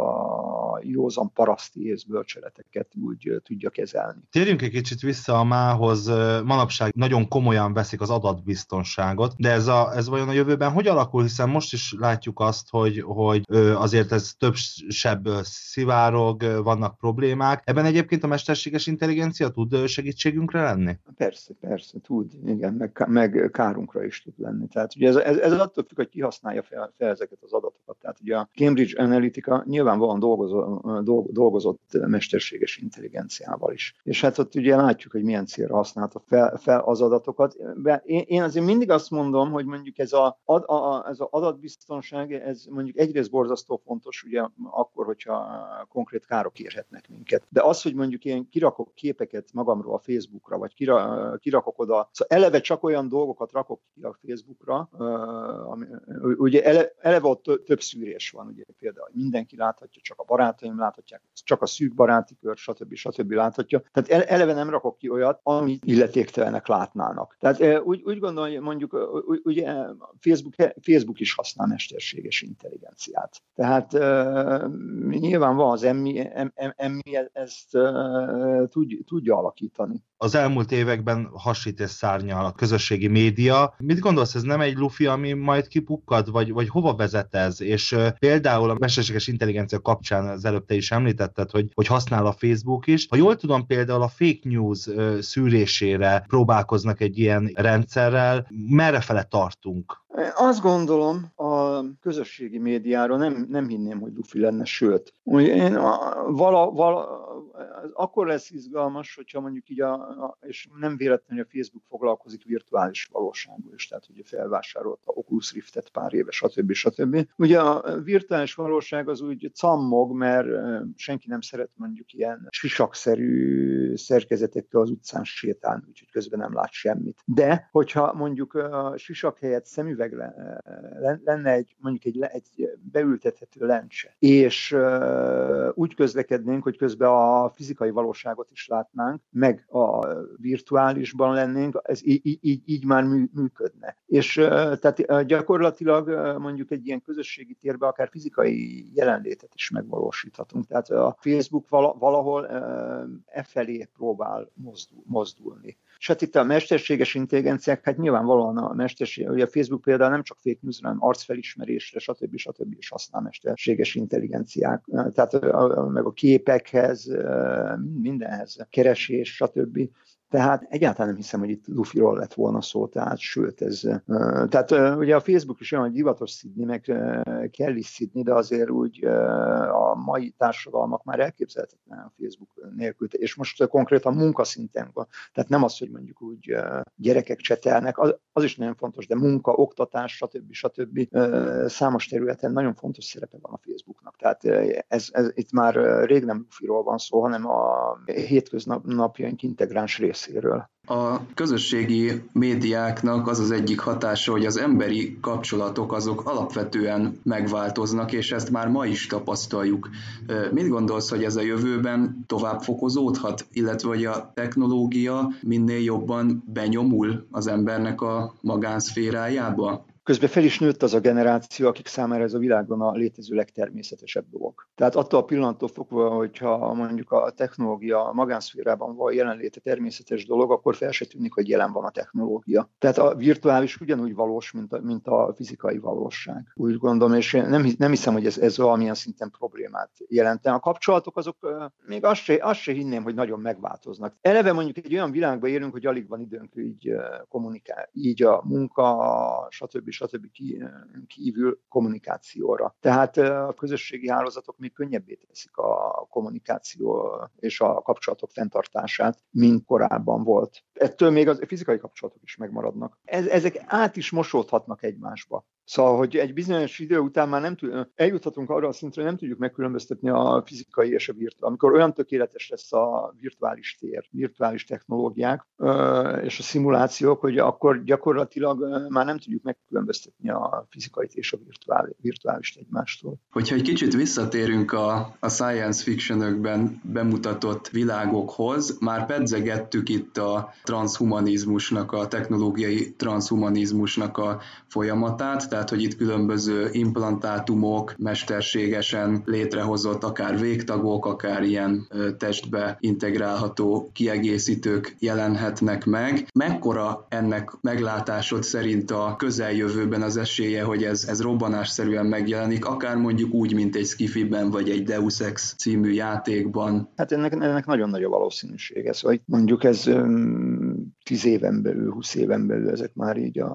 józan paraszti észbölcseleteket úgy tudja kezelni. Térjünk egy kicsit vissza a mához. Manapság nagyon komolyan veszik az adatbiztonságot, de ez, a, ez vajon a jövőben hogy alakul, hiszen most is látjuk azt, hogy, hogy azért ez több sebből szivárog, vannak problémák, problémák. Ebben egyébként a mesterséges intelligencia tud segítségünkre lenni? Persze, persze, tud, igen, meg, meg kárunkra is tud lenni. Tehát ugye ez, ez, ez attól függ, hogy ki használja fel, fel ezeket az adatokat. Tehát ugye a Cambridge Analytica nyilvánvalóan dolgoz, dolgozott mesterséges intelligenciával is. És hát ott ugye látjuk, hogy milyen célra használta fel, fel az adatokat. Én, én azért mindig azt mondom, hogy mondjuk ez, a, a, a, ez az adatbiztonság, ez mondjuk egyrészt borzasztó fontos, ugye akkor, hogyha konkrét károk érhetnek minket. De az, hogy mondjuk én kirakok képeket magamról a Facebookra, vagy kira, kirakok oda, szóval eleve csak olyan dolgokat rakok ki a Facebookra, ami, ugye ele, eleve ott több szűrés van, ugye például mindenki láthatja, csak a barátaim láthatják, csak a szűk baráti kör, stb. stb. láthatja. Tehát eleve nem rakok ki olyat, amit illetéktelenek látnának. Tehát úgy, úgy gondolom, mondjuk ugye Facebook, Facebook is használ mesterséges intelligenciát. Tehát nyilván van az emmi, emmi ezt tud, tudja alakítani. Az elmúlt években hasít és szárnyal a közösségi média. Mit gondolsz, ez nem egy lufi, ami majd kipukkad, vagy, vagy hova vezet ez? És például a mesterséges intelligencia kapcsán az előbb is említetted, hogy, hogy használ a Facebook is. Ha jól tudom, például a fake news szűrésére próbálkoznak egy ilyen rendszerrel. Merre fele tartunk? Azt gondolom, a közösségi médiáról nem, nem hinném, hogy lufi lenne, sőt. Én vala, vala, akkor lesz izgalmas, hogyha mondjuk így, a, a, és nem véletlenül a Facebook foglalkozik virtuális valósággal is, tehát ugye felvásárolta Oculus Riftet pár éve, stb. stb. Ugye a virtuális valóság az úgy cammog, mert senki nem szeret mondjuk ilyen sisakszerű szerkezetekkel az utcán sétálni, úgyhogy közben nem lát semmit. De, hogyha mondjuk a sisak helyett szemüveg lenne egy, mondjuk egy, egy beültethető lencse, és úgy közlekednénk, hogy közben a fizikai valóságot is látnánk, meg a virtuálisban lennénk, ez így, így, már működne. És tehát gyakorlatilag mondjuk egy ilyen közösségi térben akár fizikai jelenlétet is megvalósíthatunk. Tehát a Facebook valahol e felé próbál mozdul, mozdulni. És hát itt a mesterséges intelligenciák, hát nyilvánvalóan a mesterség, ugye a Facebook például nem csak fake news, hanem arcfelismerésre, stb. stb. is használ mesterséges intelligenciák. Tehát meg a képekhez, mindenhez, keresés, stb. Tehát egyáltalán nem hiszem, hogy itt Luffy-ról lett volna szó, tehát sőt, ez, tehát ugye a Facebook is olyan, hogy divatos szidni, meg kell is szidni, de azért úgy a mai társadalmak már elképzelhetetlen a Facebook nélkül, és most konkrétan munkaszinten van, tehát nem az, hogy mondjuk úgy gyerekek csetelnek, az, az is nagyon fontos, de munka, oktatás, stb. stb. számos területen nagyon fontos szerepe van a Facebooknak, tehát ez, ez itt már rég nem Luffy-ról van szó, hanem a hétköznapjaink integráns rész részéről. A közösségi médiáknak az az egyik hatása, hogy az emberi kapcsolatok azok alapvetően megváltoznak, és ezt már ma is tapasztaljuk. Mit gondolsz, hogy ez a jövőben tovább fokozódhat, illetve hogy a technológia minél jobban benyomul az embernek a magánszférájába? Közben fel is nőtt az a generáció, akik számára ez a világon a létező legtermészetesebb dolog. Tehát attól a pillanattól fogva, hogyha mondjuk a technológia a magánszférában van jelenléte természetes dolog, akkor fel se tűnik, hogy jelen van a technológia. Tehát a virtuális ugyanúgy valós, mint a, mint a fizikai valóság. Úgy gondolom, és nem, nem hiszem, hogy ez, ez valamilyen szinten problémát jelenten. A kapcsolatok azok még azt se, azt se hinném, hogy nagyon megváltoznak. Eleve mondjuk egy olyan világban élünk, hogy alig van időnk így kommunikálni. Így a munka, stb stb. kívül kommunikációra. Tehát a közösségi hálózatok még könnyebbé teszik a kommunikáció és a kapcsolatok fenntartását, mint korábban volt. Ettől még az fizikai kapcsolatok is megmaradnak. ezek át is mosódhatnak egymásba. Szóval, hogy egy bizonyos idő után már nem tud, eljuthatunk arra a szintre, hogy nem tudjuk megkülönböztetni a fizikai és a virtuális. Amikor olyan tökéletes lesz a virtuális tér, virtuális technológiák és a szimulációk, hogy akkor gyakorlatilag már nem tudjuk megkülönböztetni a fizikai és a virtuális, virtuális egymástól. Hogyha egy kicsit visszatérünk a, a science fictionökben bemutatott világokhoz, már pedzegettük itt a transhumanizmusnak, a technológiai transhumanizmusnak a folyamatát, tehát hogy itt különböző implantátumok, mesterségesen létrehozott akár végtagok, akár ilyen testbe integrálható kiegészítők jelenhetnek meg. Mekkora ennek meglátásod szerint a közeljövőben az esélye, hogy ez, ez robbanásszerűen megjelenik, akár mondjuk úgy, mint egy Skifiben vagy egy Deus Ex című játékban? Hát ennek, ennek nagyon nagy a valószínűsége, szóval mondjuk ez tíz éven belül, húsz éven belül ezek már így a,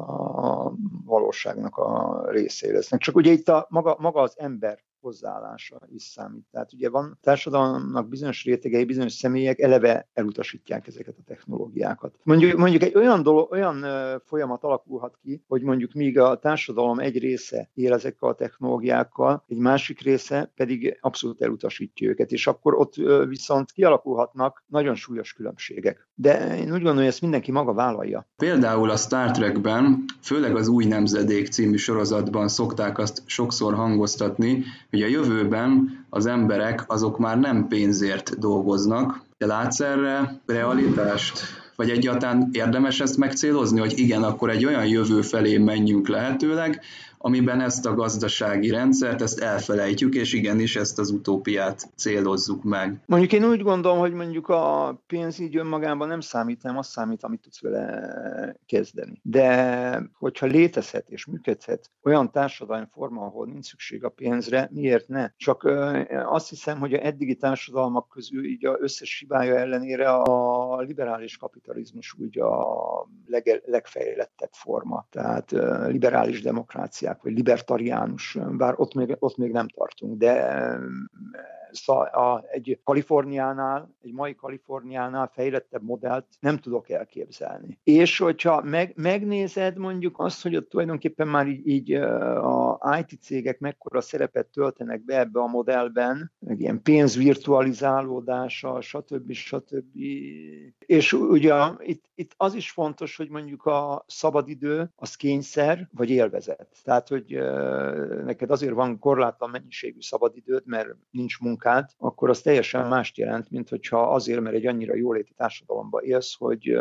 a valóságnak a részé lesznek. Csak ugye itt a, maga, maga az ember hozzáállása is számít. Tehát ugye van társadalomnak bizonyos rétegei, bizonyos személyek eleve elutasítják ezeket a technológiákat. Mondjuk, mondjuk egy olyan, dolog, olyan folyamat alakulhat ki, hogy mondjuk míg a társadalom egy része él ezekkel a technológiákkal, egy másik része pedig abszolút elutasítja őket, és akkor ott viszont kialakulhatnak nagyon súlyos különbségek. De én úgy gondolom, hogy ezt mindenki maga vállalja. Például a Star Trekben, főleg az Új Nemzedék című sorozatban szokták azt sokszor hangoztatni, hogy a jövőben az emberek azok már nem pénzért dolgoznak. De látsz erre realitást? Vagy egyáltalán érdemes ezt megcélozni, hogy igen, akkor egy olyan jövő felé menjünk lehetőleg, amiben ezt a gazdasági rendszert, ezt elfelejtjük, és igenis ezt az utópiát célozzuk meg. Mondjuk én úgy gondolom, hogy mondjuk a pénz így önmagában nem számít, nem az számít, amit tudsz vele kezdeni. De hogyha létezhet és működhet olyan társadalmi forma, ahol nincs szükség a pénzre, miért ne? Csak azt hiszem, hogy a eddigi társadalmak közül így a összes hibája ellenére a liberális kapitalizmus úgy a leg, legfejlettebb forma. Tehát liberális demokrácia mondják, vagy libertariánus, bár ott még, ott még nem tartunk, de szóval a, egy Kaliforniánál, egy mai Kaliforniánál fejlettebb modellt nem tudok elképzelni. És hogyha meg, megnézed mondjuk azt, hogy ott tulajdonképpen már így, így a IT cégek mekkora szerepet töltenek be ebbe a modellben, meg ilyen pénzvirtualizálódása, stb. stb. És ugye itt, itt az is fontos, hogy mondjuk a szabadidő az kényszer, vagy élvezet. Tehát, hogy neked azért van korlátlan mennyiségű szabadidőd, mert nincs munkád, akkor az teljesen mást jelent, mint hogyha azért, mert egy annyira jóléti társadalomba élsz, hogy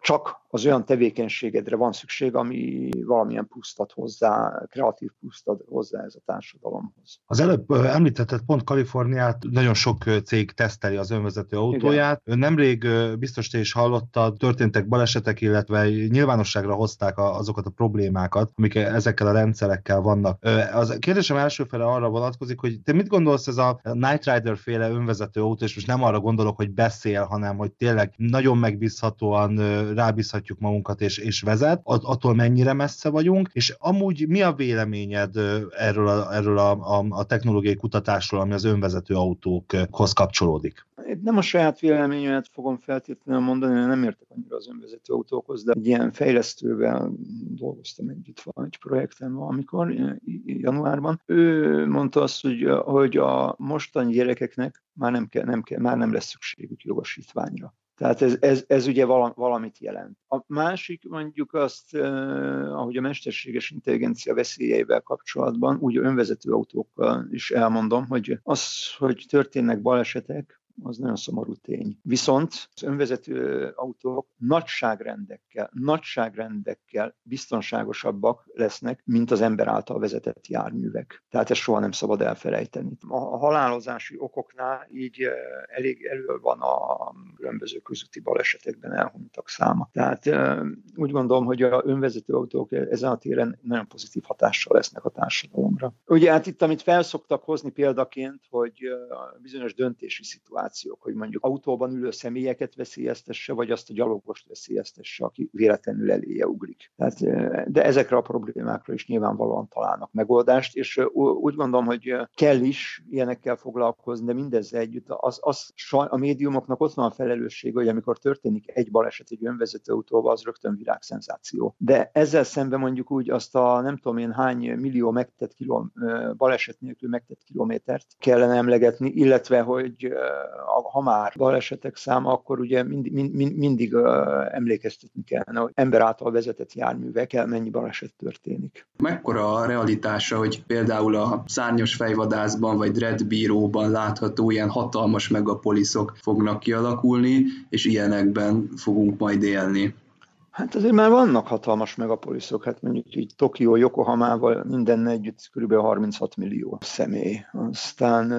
csak az olyan tevékenységedre van szükség, ami valamilyen pusztat hozzá, kreatív pusztat hozzá ez a társadalomhoz. Az előbb említetted pont Kaliforniát, nagyon sok cég teszteli az önvezető autóját. Igen. Nemrég biztos te is hallottad, történtek balesetek, illetve nyilvánosságra hozták azokat a problémákat, amik ezekkel a rendszerekkel vannak. Az kérdésem első fele arra vonatkozik, hogy te mit gondolsz ez a Night Rider féle önvezető autó, és most nem arra gondolok, hogy beszél, hanem hogy tényleg nagyon megbízhatóan rábízhatjuk magunkat és, és vezet, attól mennyire messze vagyunk, és amúgy mi a véleményed erről a, erről a, a, a technológiai kutatásról, ami az önvezető autókhoz kapcsolódik? Nem a saját véleményemet fogom feltétlenül mondani, mert nem értek annyira az önvezető autókhoz, de egy ilyen fejlesztővel dolgoztam együtt egy projekten valamikor, januárban. Ő mondta azt, hogy, hogy a mostani gyerekeknek már nem, kell, nem, kell, már nem lesz szükségük jogosítványra. Tehát ez, ez, ez ugye valamit jelent. A másik mondjuk azt, ahogy a mesterséges intelligencia veszélyeivel kapcsolatban, úgy önvezető autókkal is elmondom, hogy az, hogy történnek balesetek, az nagyon szomorú tény. Viszont az önvezető autók nagyságrendekkel, nagyságrendekkel biztonságosabbak lesznek, mint az ember által vezetett járművek. Tehát ezt soha nem szabad elfelejteni. A halálozási okoknál így elég elő van a különböző közúti balesetekben elhunytak száma. Tehát eh, úgy gondolom, hogy a önvezető autók ezen a téren nagyon pozitív hatással lesznek a társadalomra. Ugye hát itt, amit felszoktak hozni példaként, hogy bizonyos döntési szituáció szituációk, hogy mondjuk autóban ülő személyeket veszélyeztesse, vagy azt a gyalogost veszélyeztesse, aki véletlenül eléje ugrik. Tehát, de ezekre a problémákra is nyilvánvalóan találnak megoldást, és úgy gondolom, hogy kell is ilyenekkel foglalkozni, de mindezzel együtt az, az a médiumoknak ott van a felelősség, hogy amikor történik egy baleset egy önvezető autóval, az rögtön világszenzáció. De ezzel szemben mondjuk úgy azt a nem tudom én hány millió megtett kilom, baleset nélkül megtett kilométert kellene emlegetni, illetve hogy ha már balesetek száma, akkor ugye mind, mind, mindig emlékeztetni kellene, hogy ember által vezetett járművekkel mennyi baleset történik. Mekkora a realitása, hogy például a szárnyos fejvadászban vagy Dread bíróban látható ilyen hatalmas megapoliszok fognak kialakulni, és ilyenekben fogunk majd élni? Hát azért már vannak hatalmas megapoliszok, hát mondjuk így Tokió, Yokohamával minden együtt kb. 36 millió személy. Aztán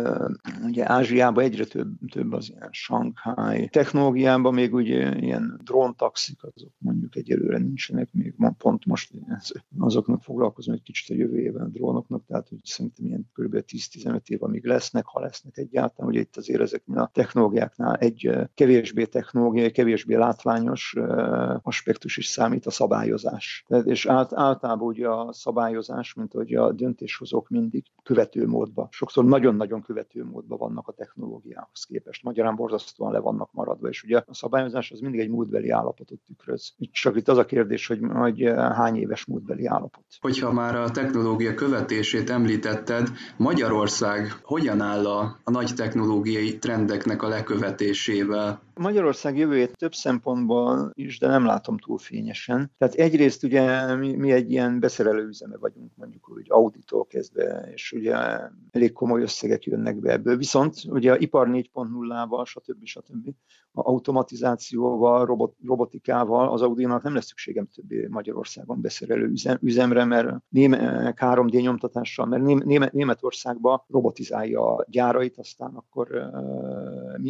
ugye Ázsiában egyre több, több az ilyen Shanghai. Technológiában még ugye ilyen dróntaxik, azok mondjuk egyelőre nincsenek, még pont most azoknak foglalkozom egy kicsit a jövő évben a drónoknak, tehát hogy szerintem ilyen kb. 10-15 év, amíg lesznek, ha lesznek egyáltalán, ugye itt azért ezeknél a technológiáknál egy kevésbé technológiai, kevésbé látványos aspektus aspektus is számít, a szabályozás. És át, általában ugye a szabályozás, mint hogy a döntéshozók mindig követő módba, sokszor nagyon-nagyon követő módba vannak a technológiához képest. Magyarán borzasztóan le vannak maradva, és ugye a szabályozás az mindig egy múltbeli állapotot tükröz. Csak itt az a kérdés, hogy, hogy hány éves múltbeli állapot. Hogyha már a technológia követését említetted, Magyarország hogyan áll a, a nagy technológiai trendeknek a lekövetésével? Magyarország jövőjét több szempontból is, de nem látom túl fényesen. Tehát egyrészt ugye mi, mi egy ilyen beszerelő üzeme vagyunk, mondjuk úgy Auditól kezdve, és ugye elég komoly összegek jönnek be ebből. Viszont ugye a ipar 4.0-val, stb. stb. a automatizációval, robot, robotikával az Audinak nem lesz szükségem többé Magyarországon beszerelő üzem, üzemre, mert német 3D nyomtatással, mert Német, Németországban robotizálja a gyárait, aztán akkor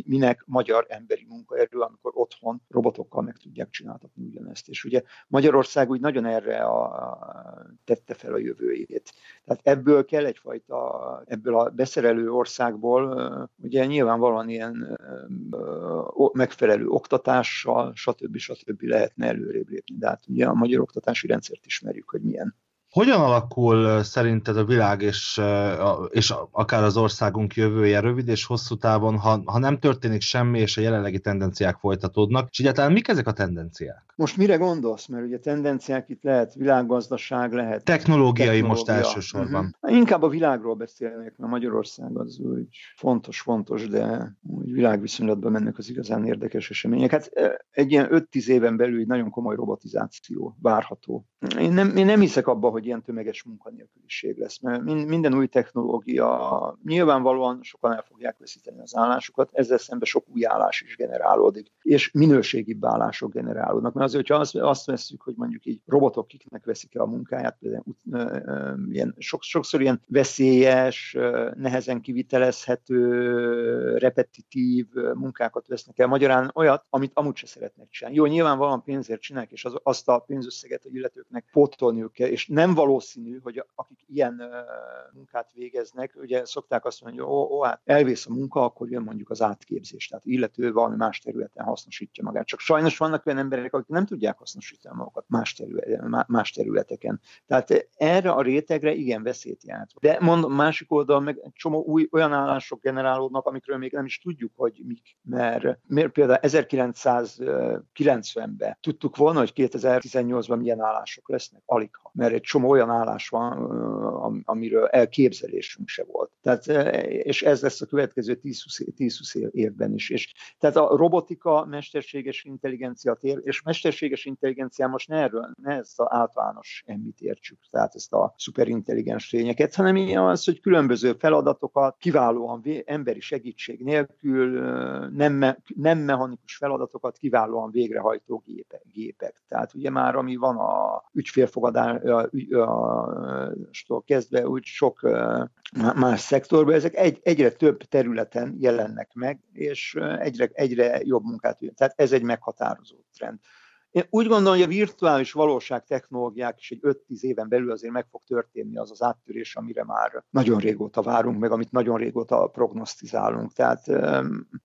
minek magyar emberi munkaerő, amikor otthon robotokkal meg tudják csináltatni ugyanezt. És ugye Magyarország úgy nagyon erre a, tette fel a jövőjét. Tehát ebből kell egyfajta, ebből a beszerelő országból ugye nyilvánvalóan ilyen megfelelő oktatással, stb. stb. lehetne előrébb lépni. De hát ugye a magyar oktatási rendszert ismerjük, hogy milyen. Hogyan alakul szerinted a világ és, és akár az országunk jövője rövid és hosszú távon, ha, ha nem történik semmi, és a jelenlegi tendenciák folytatódnak? És egyáltalán mik ezek a tendenciák? Most mire gondolsz? Mert ugye tendenciák itt lehet világgazdaság, lehet... Technológiai technológia. most elsősorban. Uh-huh. Inkább a világról beszélnék, mert Magyarország az úgy fontos, fontos, de úgy világviszonylatban mennek az igazán érdekes események. Hát egy ilyen 5-10 éven belül egy nagyon komoly robotizáció várható. Én nem, én nem hiszek abba, hogy ilyen tömeges munkanélküliség lesz, mert minden új technológia nyilvánvalóan sokan el fogják veszíteni az állásukat, ezzel szemben sok új állás is generálódik, és minőségibb állások generálódnak. Mert azért, hogyha azt, azt veszük, hogy mondjuk így robotok kiknek veszik el a munkáját, például ilyen, sokszor ilyen veszélyes, nehezen kivitelezhető, repetitív munkákat vesznek el. Magyarán olyat, amit amúgy se szeretnek csinálni. Jó, nyilvánvalóan pénzért csinálják, és az, azt a pénzösszeget a illetőknek pótolniuk kell, és nem valószínű, hogy akik ilyen munkát végeznek, ugye szokták azt mondani, hogy ó, ó, hát elvész a munka, akkor jön mondjuk az átképzés, tehát illető valami más területen hasznosítja magát. Csak sajnos vannak olyan emberek, akik nem tudják hasznosítani magukat más, terület, más területeken. Tehát erre a rétegre igen veszélyt jelent. De mondom, másik oldal meg csomó új olyan állások generálódnak, amikről még nem is tudjuk, hogy mik. Mert, mert például 1990-ben tudtuk volna, hogy 2018-ban milyen állások lesznek, alig. Mert egy csomó olyan állás van, amiről elképzelésünk se volt. Tehát, és ez lesz a következő 10-20 évben is. És, tehát a robotika, mesterséges intelligencia tér, és mesterséges intelligencia most ne erről, ne ezt az általános emmit értsük, tehát ezt a szuperintelligens lényeket, hanem az, hogy különböző feladatokat kiválóan emberi segítség nélkül, nem, nem mechanikus feladatokat kiválóan végrehajtó gépek. gépek. Tehát ugye már ami van a ügyfélfogadás, a kezdve úgy sok más szektorban, ezek egy, egyre több területen jelennek meg, és egyre, egyre jobb munkát jön. Tehát ez egy meghatározó trend. Én úgy gondolom, hogy a virtuális valóság technológiák is egy 5-10 éven belül azért meg fog történni az az áttörés, amire már nagyon régóta várunk, meg amit nagyon régóta prognosztizálunk. Tehát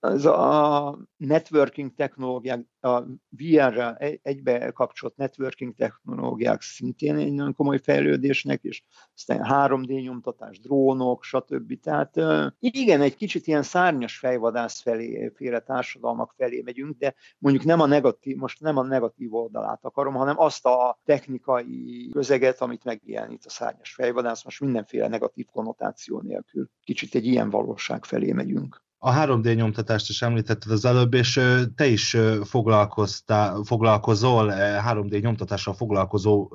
ez a networking technológiák, a VR-rel egybe kapcsolt networking technológiák szintén egy nagyon komoly fejlődésnek, és aztán 3D nyomtatás, drónok, stb. Tehát igen, egy kicsit ilyen szárnyas fejvadász felé, féle társadalmak felé megyünk, de mondjuk nem a negatív, most nem a negatív negatív oldalát akarom, hanem azt a technikai közeget, amit megjelenít a szárnyas fejvadász, most mindenféle negatív konnotáció nélkül. Kicsit egy ilyen valóság felé megyünk. A 3D nyomtatást is említetted az előbb, és te is foglalkoztál, foglalkozol 3D nyomtatással foglalkozó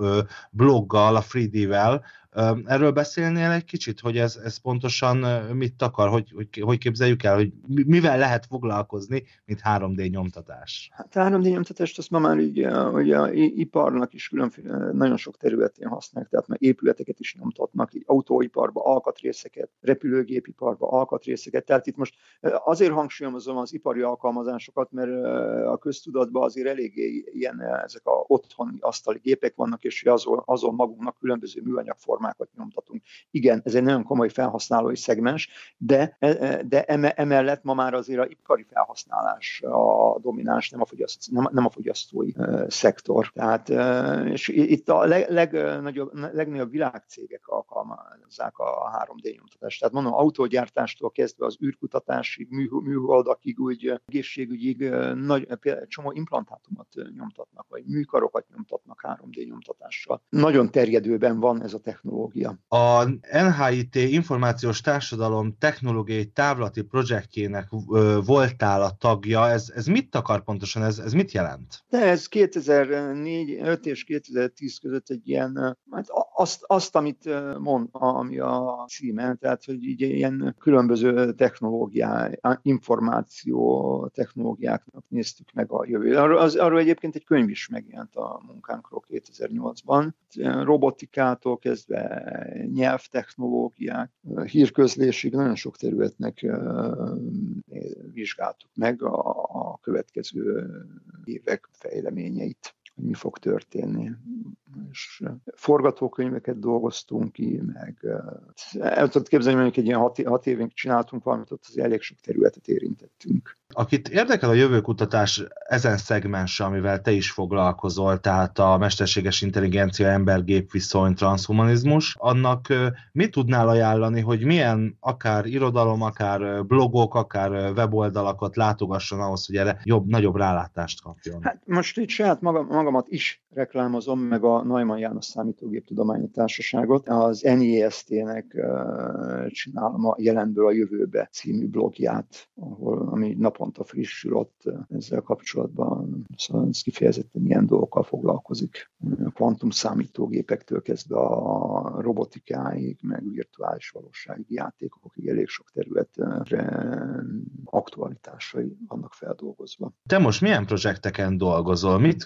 bloggal, a 3D-vel, Erről beszélnél egy kicsit, hogy ez, ez pontosan mit akar, hogy, hogy, hogy képzeljük el, hogy mivel lehet foglalkozni, mint 3D nyomtatás? Hát 3D nyomtatást azt ma már így, a iparnak is különféle, nagyon sok területén használják, tehát már épületeket is nyomtatnak, így autóiparba alkatrészeket, repülőgépiparba alkatrészeket, tehát itt most azért hangsúlyozom az ipari alkalmazásokat, mert a köztudatban azért eléggé ilyen ezek a otthoni asztali gépek vannak, és azon, azon magunknak különböző műanyagformák formákat nyomtatunk. Igen, ez egy nagyon komoly felhasználói szegmens, de, de emellett ma már azért a ipari felhasználás a domináns, nem a, fogyaszt, nem, nem a fogyasztói szektor. Tehát, és itt a leg, legnagyobb, legnagyobb világcégek alkalmazzák a 3D nyomtatást. Tehát mondom, autógyártástól kezdve az űrkutatási mű, műholdakig, úgy egészségügyig nagy, csomó implantátumot nyomtatnak, vagy műkarokat nyomtatnak 3D nyomtatással. Nagyon terjedőben van ez a technológia. A NHIT Információs Társadalom Technológiai Távlati projektjének voltál a tagja. Ez, ez mit akar pontosan? Ez, ez mit jelent? De ez 2004 5 és 2010 között egy ilyen, hát azt, azt amit mond, ami a címe, tehát hogy így ilyen különböző technológiá, információ technológiáknak néztük meg a jövőt. Arról, az, arról egyébként egy könyv is megjelent a munkánkról 2008-ban. Robotikától kezdve nyelvtechnológiák, hírközlésig nagyon sok területnek vizsgáltuk meg a, a következő évek fejleményeit hogy mi fog történni. És forgatókönyveket dolgoztunk ki, meg el tudod képzelni, hogy egy ilyen hat, hat évig csináltunk valamit, ott az elég sok területet érintettünk. Akit érdekel a jövőkutatás ezen szegmens, amivel te is foglalkozol, tehát a mesterséges intelligencia, ember-gép viszony, transhumanizmus, annak mit tudnál ajánlani, hogy milyen akár irodalom, akár blogok, akár weboldalakat látogasson ahhoz, hogy erre jobb, nagyobb rálátást kapjon? Hát most itt saját magam, magamat is reklámozom, meg a Neumann János Számítógéptudományi Társaságot. Az NIST-nek csinálom a Jelenből a Jövőbe című blogját, ahol, ami naponta frissül ott ezzel kapcsolatban. Szóval ez kifejezetten ilyen dolgokkal foglalkozik. A kvantum számítógépektől kezdve a robotikáig, meg virtuális valósági játékokig elég sok területre aktualitásai vannak feldolgozva. Te most milyen projekteken dolgozol? Mit,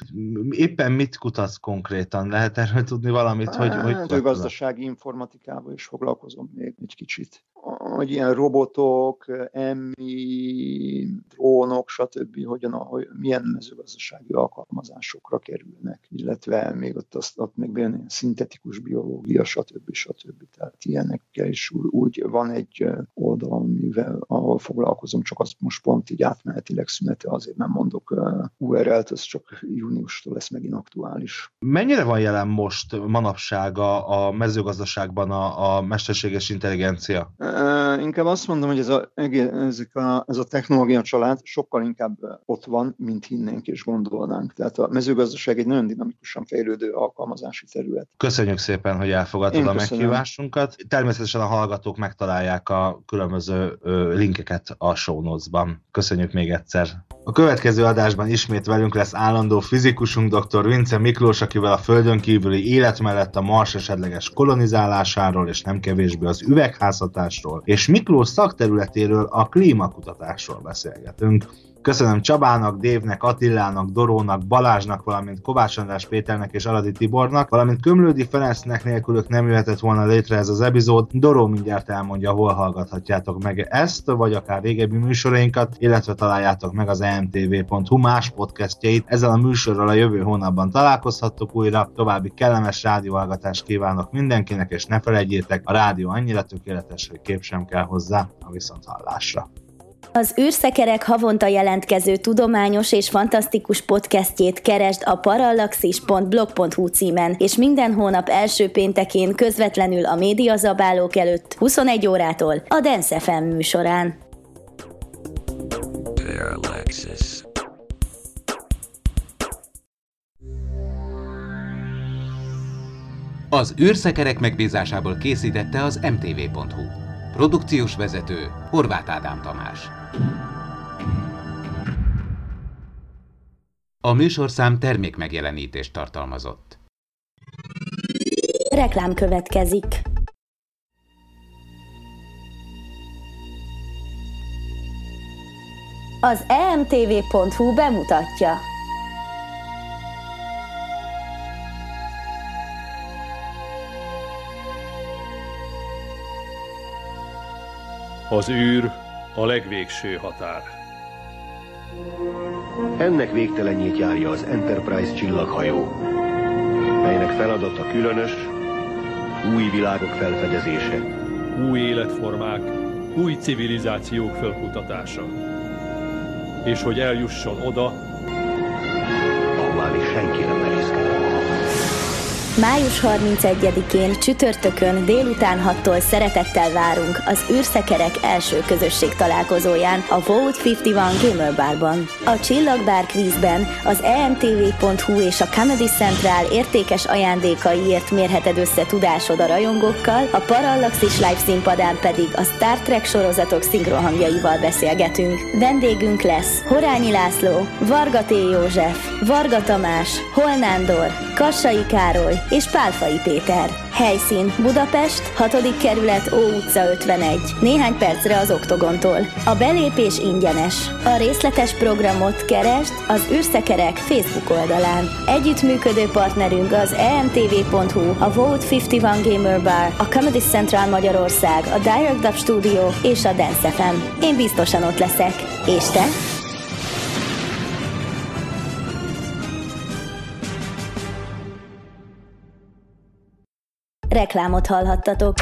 éppen mit kutatsz konkrétan? Lehet erről tudni valamit? Hogy, hát, hogy gazdasági informatikával is foglalkozom még egy kicsit hogy ilyen robotok, emmi, drónok, stb. hogyan, hogy milyen mezőgazdasági alkalmazásokra kerülnek, illetve még ott, azt, ott még bejön szintetikus biológia, stb. stb. Tehát ilyenekkel is úgy van egy oldal, mivel, ahol foglalkozom, csak azt most pont így átmenetileg szünete, azért nem mondok URL-t, ez csak júniustól lesz megint aktuális. Mennyire van jelen most manapság a, a mezőgazdaságban a, a mesterséges intelligencia? Inkább azt mondom, hogy ez a, ezek a, ez a technológia család sokkal inkább ott van, mint hinnénk és gondolnánk. Tehát a mezőgazdaság egy nagyon dinamikusan fejlődő alkalmazási terület. Köszönjük szépen, hogy elfogadtad a meghívásunkat. Természetesen a hallgatók megtalálják a különböző linkeket a show notes-ban. Köszönjük még egyszer. A következő adásban ismét velünk lesz állandó fizikusunk dr. Vince Miklós, akivel a földön kívüli élet mellett a Mars esetleges kolonizálásáról és nem kevésbé az üvegházhatásról és Miklós szakterületéről a klímakutatásról beszélgetünk. Köszönöm Csabának, Dévnek, Attilának, Dorónak, Balázsnak, valamint Kovács András Péternek és Aladi Tibornak, valamint Kömlődi Ferencnek nélkülük nem jöhetett volna létre ez az epizód. Doró mindjárt elmondja, hol hallgathatjátok meg ezt, vagy akár régebbi műsorainkat, illetve találjátok meg az emtv.hu más podcastjait. Ezzel a műsorral a jövő hónapban találkozhattok újra. További kellemes rádióhallgatást kívánok mindenkinek, és ne felejtjétek, a rádió annyira tökéletes, hogy kép sem kell hozzá a viszonthallásra. Az űrszekerek havonta jelentkező tudományos és fantasztikus podcastjét keresd a parallaxis.blog.hu címen, és minden hónap első péntekén közvetlenül a médiazabálók előtt 21 órától a Dance FM műsorán. Parallaxis. Az űrszekerek megbízásából készítette az mtv.hu. Produkciós vezető Horváth Ádám Tamás. A műsorszám termék megjelenítést tartalmazott. Reklám következik. Az emtv.hu bemutatja. Az űr a legvégső határ. Ennek végtelenjét járja az Enterprise csillaghajó, melynek feladata különös új világok felfedezése. Új életformák, új civilizációk felkutatása. És hogy eljusson oda, ahová még senki nem merészkedett. Május 31-én csütörtökön délután 6-tól szeretettel várunk az űrszekerek első közösség találkozóján a Vault 51 Gamer Barban. A Csillagbár kvízben az emtv.hu és a Comedy Central értékes ajándékaiért mérheted össze tudásod a rajongókkal, a Parallaxis live színpadán pedig a Star Trek sorozatok szinkrohangjaival beszélgetünk. Vendégünk lesz Horányi László, Varga T. József, Varga Tamás, Holnándor, Kassai Károly és Pálfai Péter. Helyszín Budapest, 6. kerület Ó utca 51. Néhány percre az Oktogontól. A belépés ingyenes. A részletes programot keresd az űrszekerek Facebook oldalán. Együttműködő partnerünk az emtv.hu, a Vote 51 Gamer Bar, a Comedy Central Magyarország, a Direct Dub Studio és a Dance FM. Én biztosan ott leszek. És te? Reklámot hallhattatok.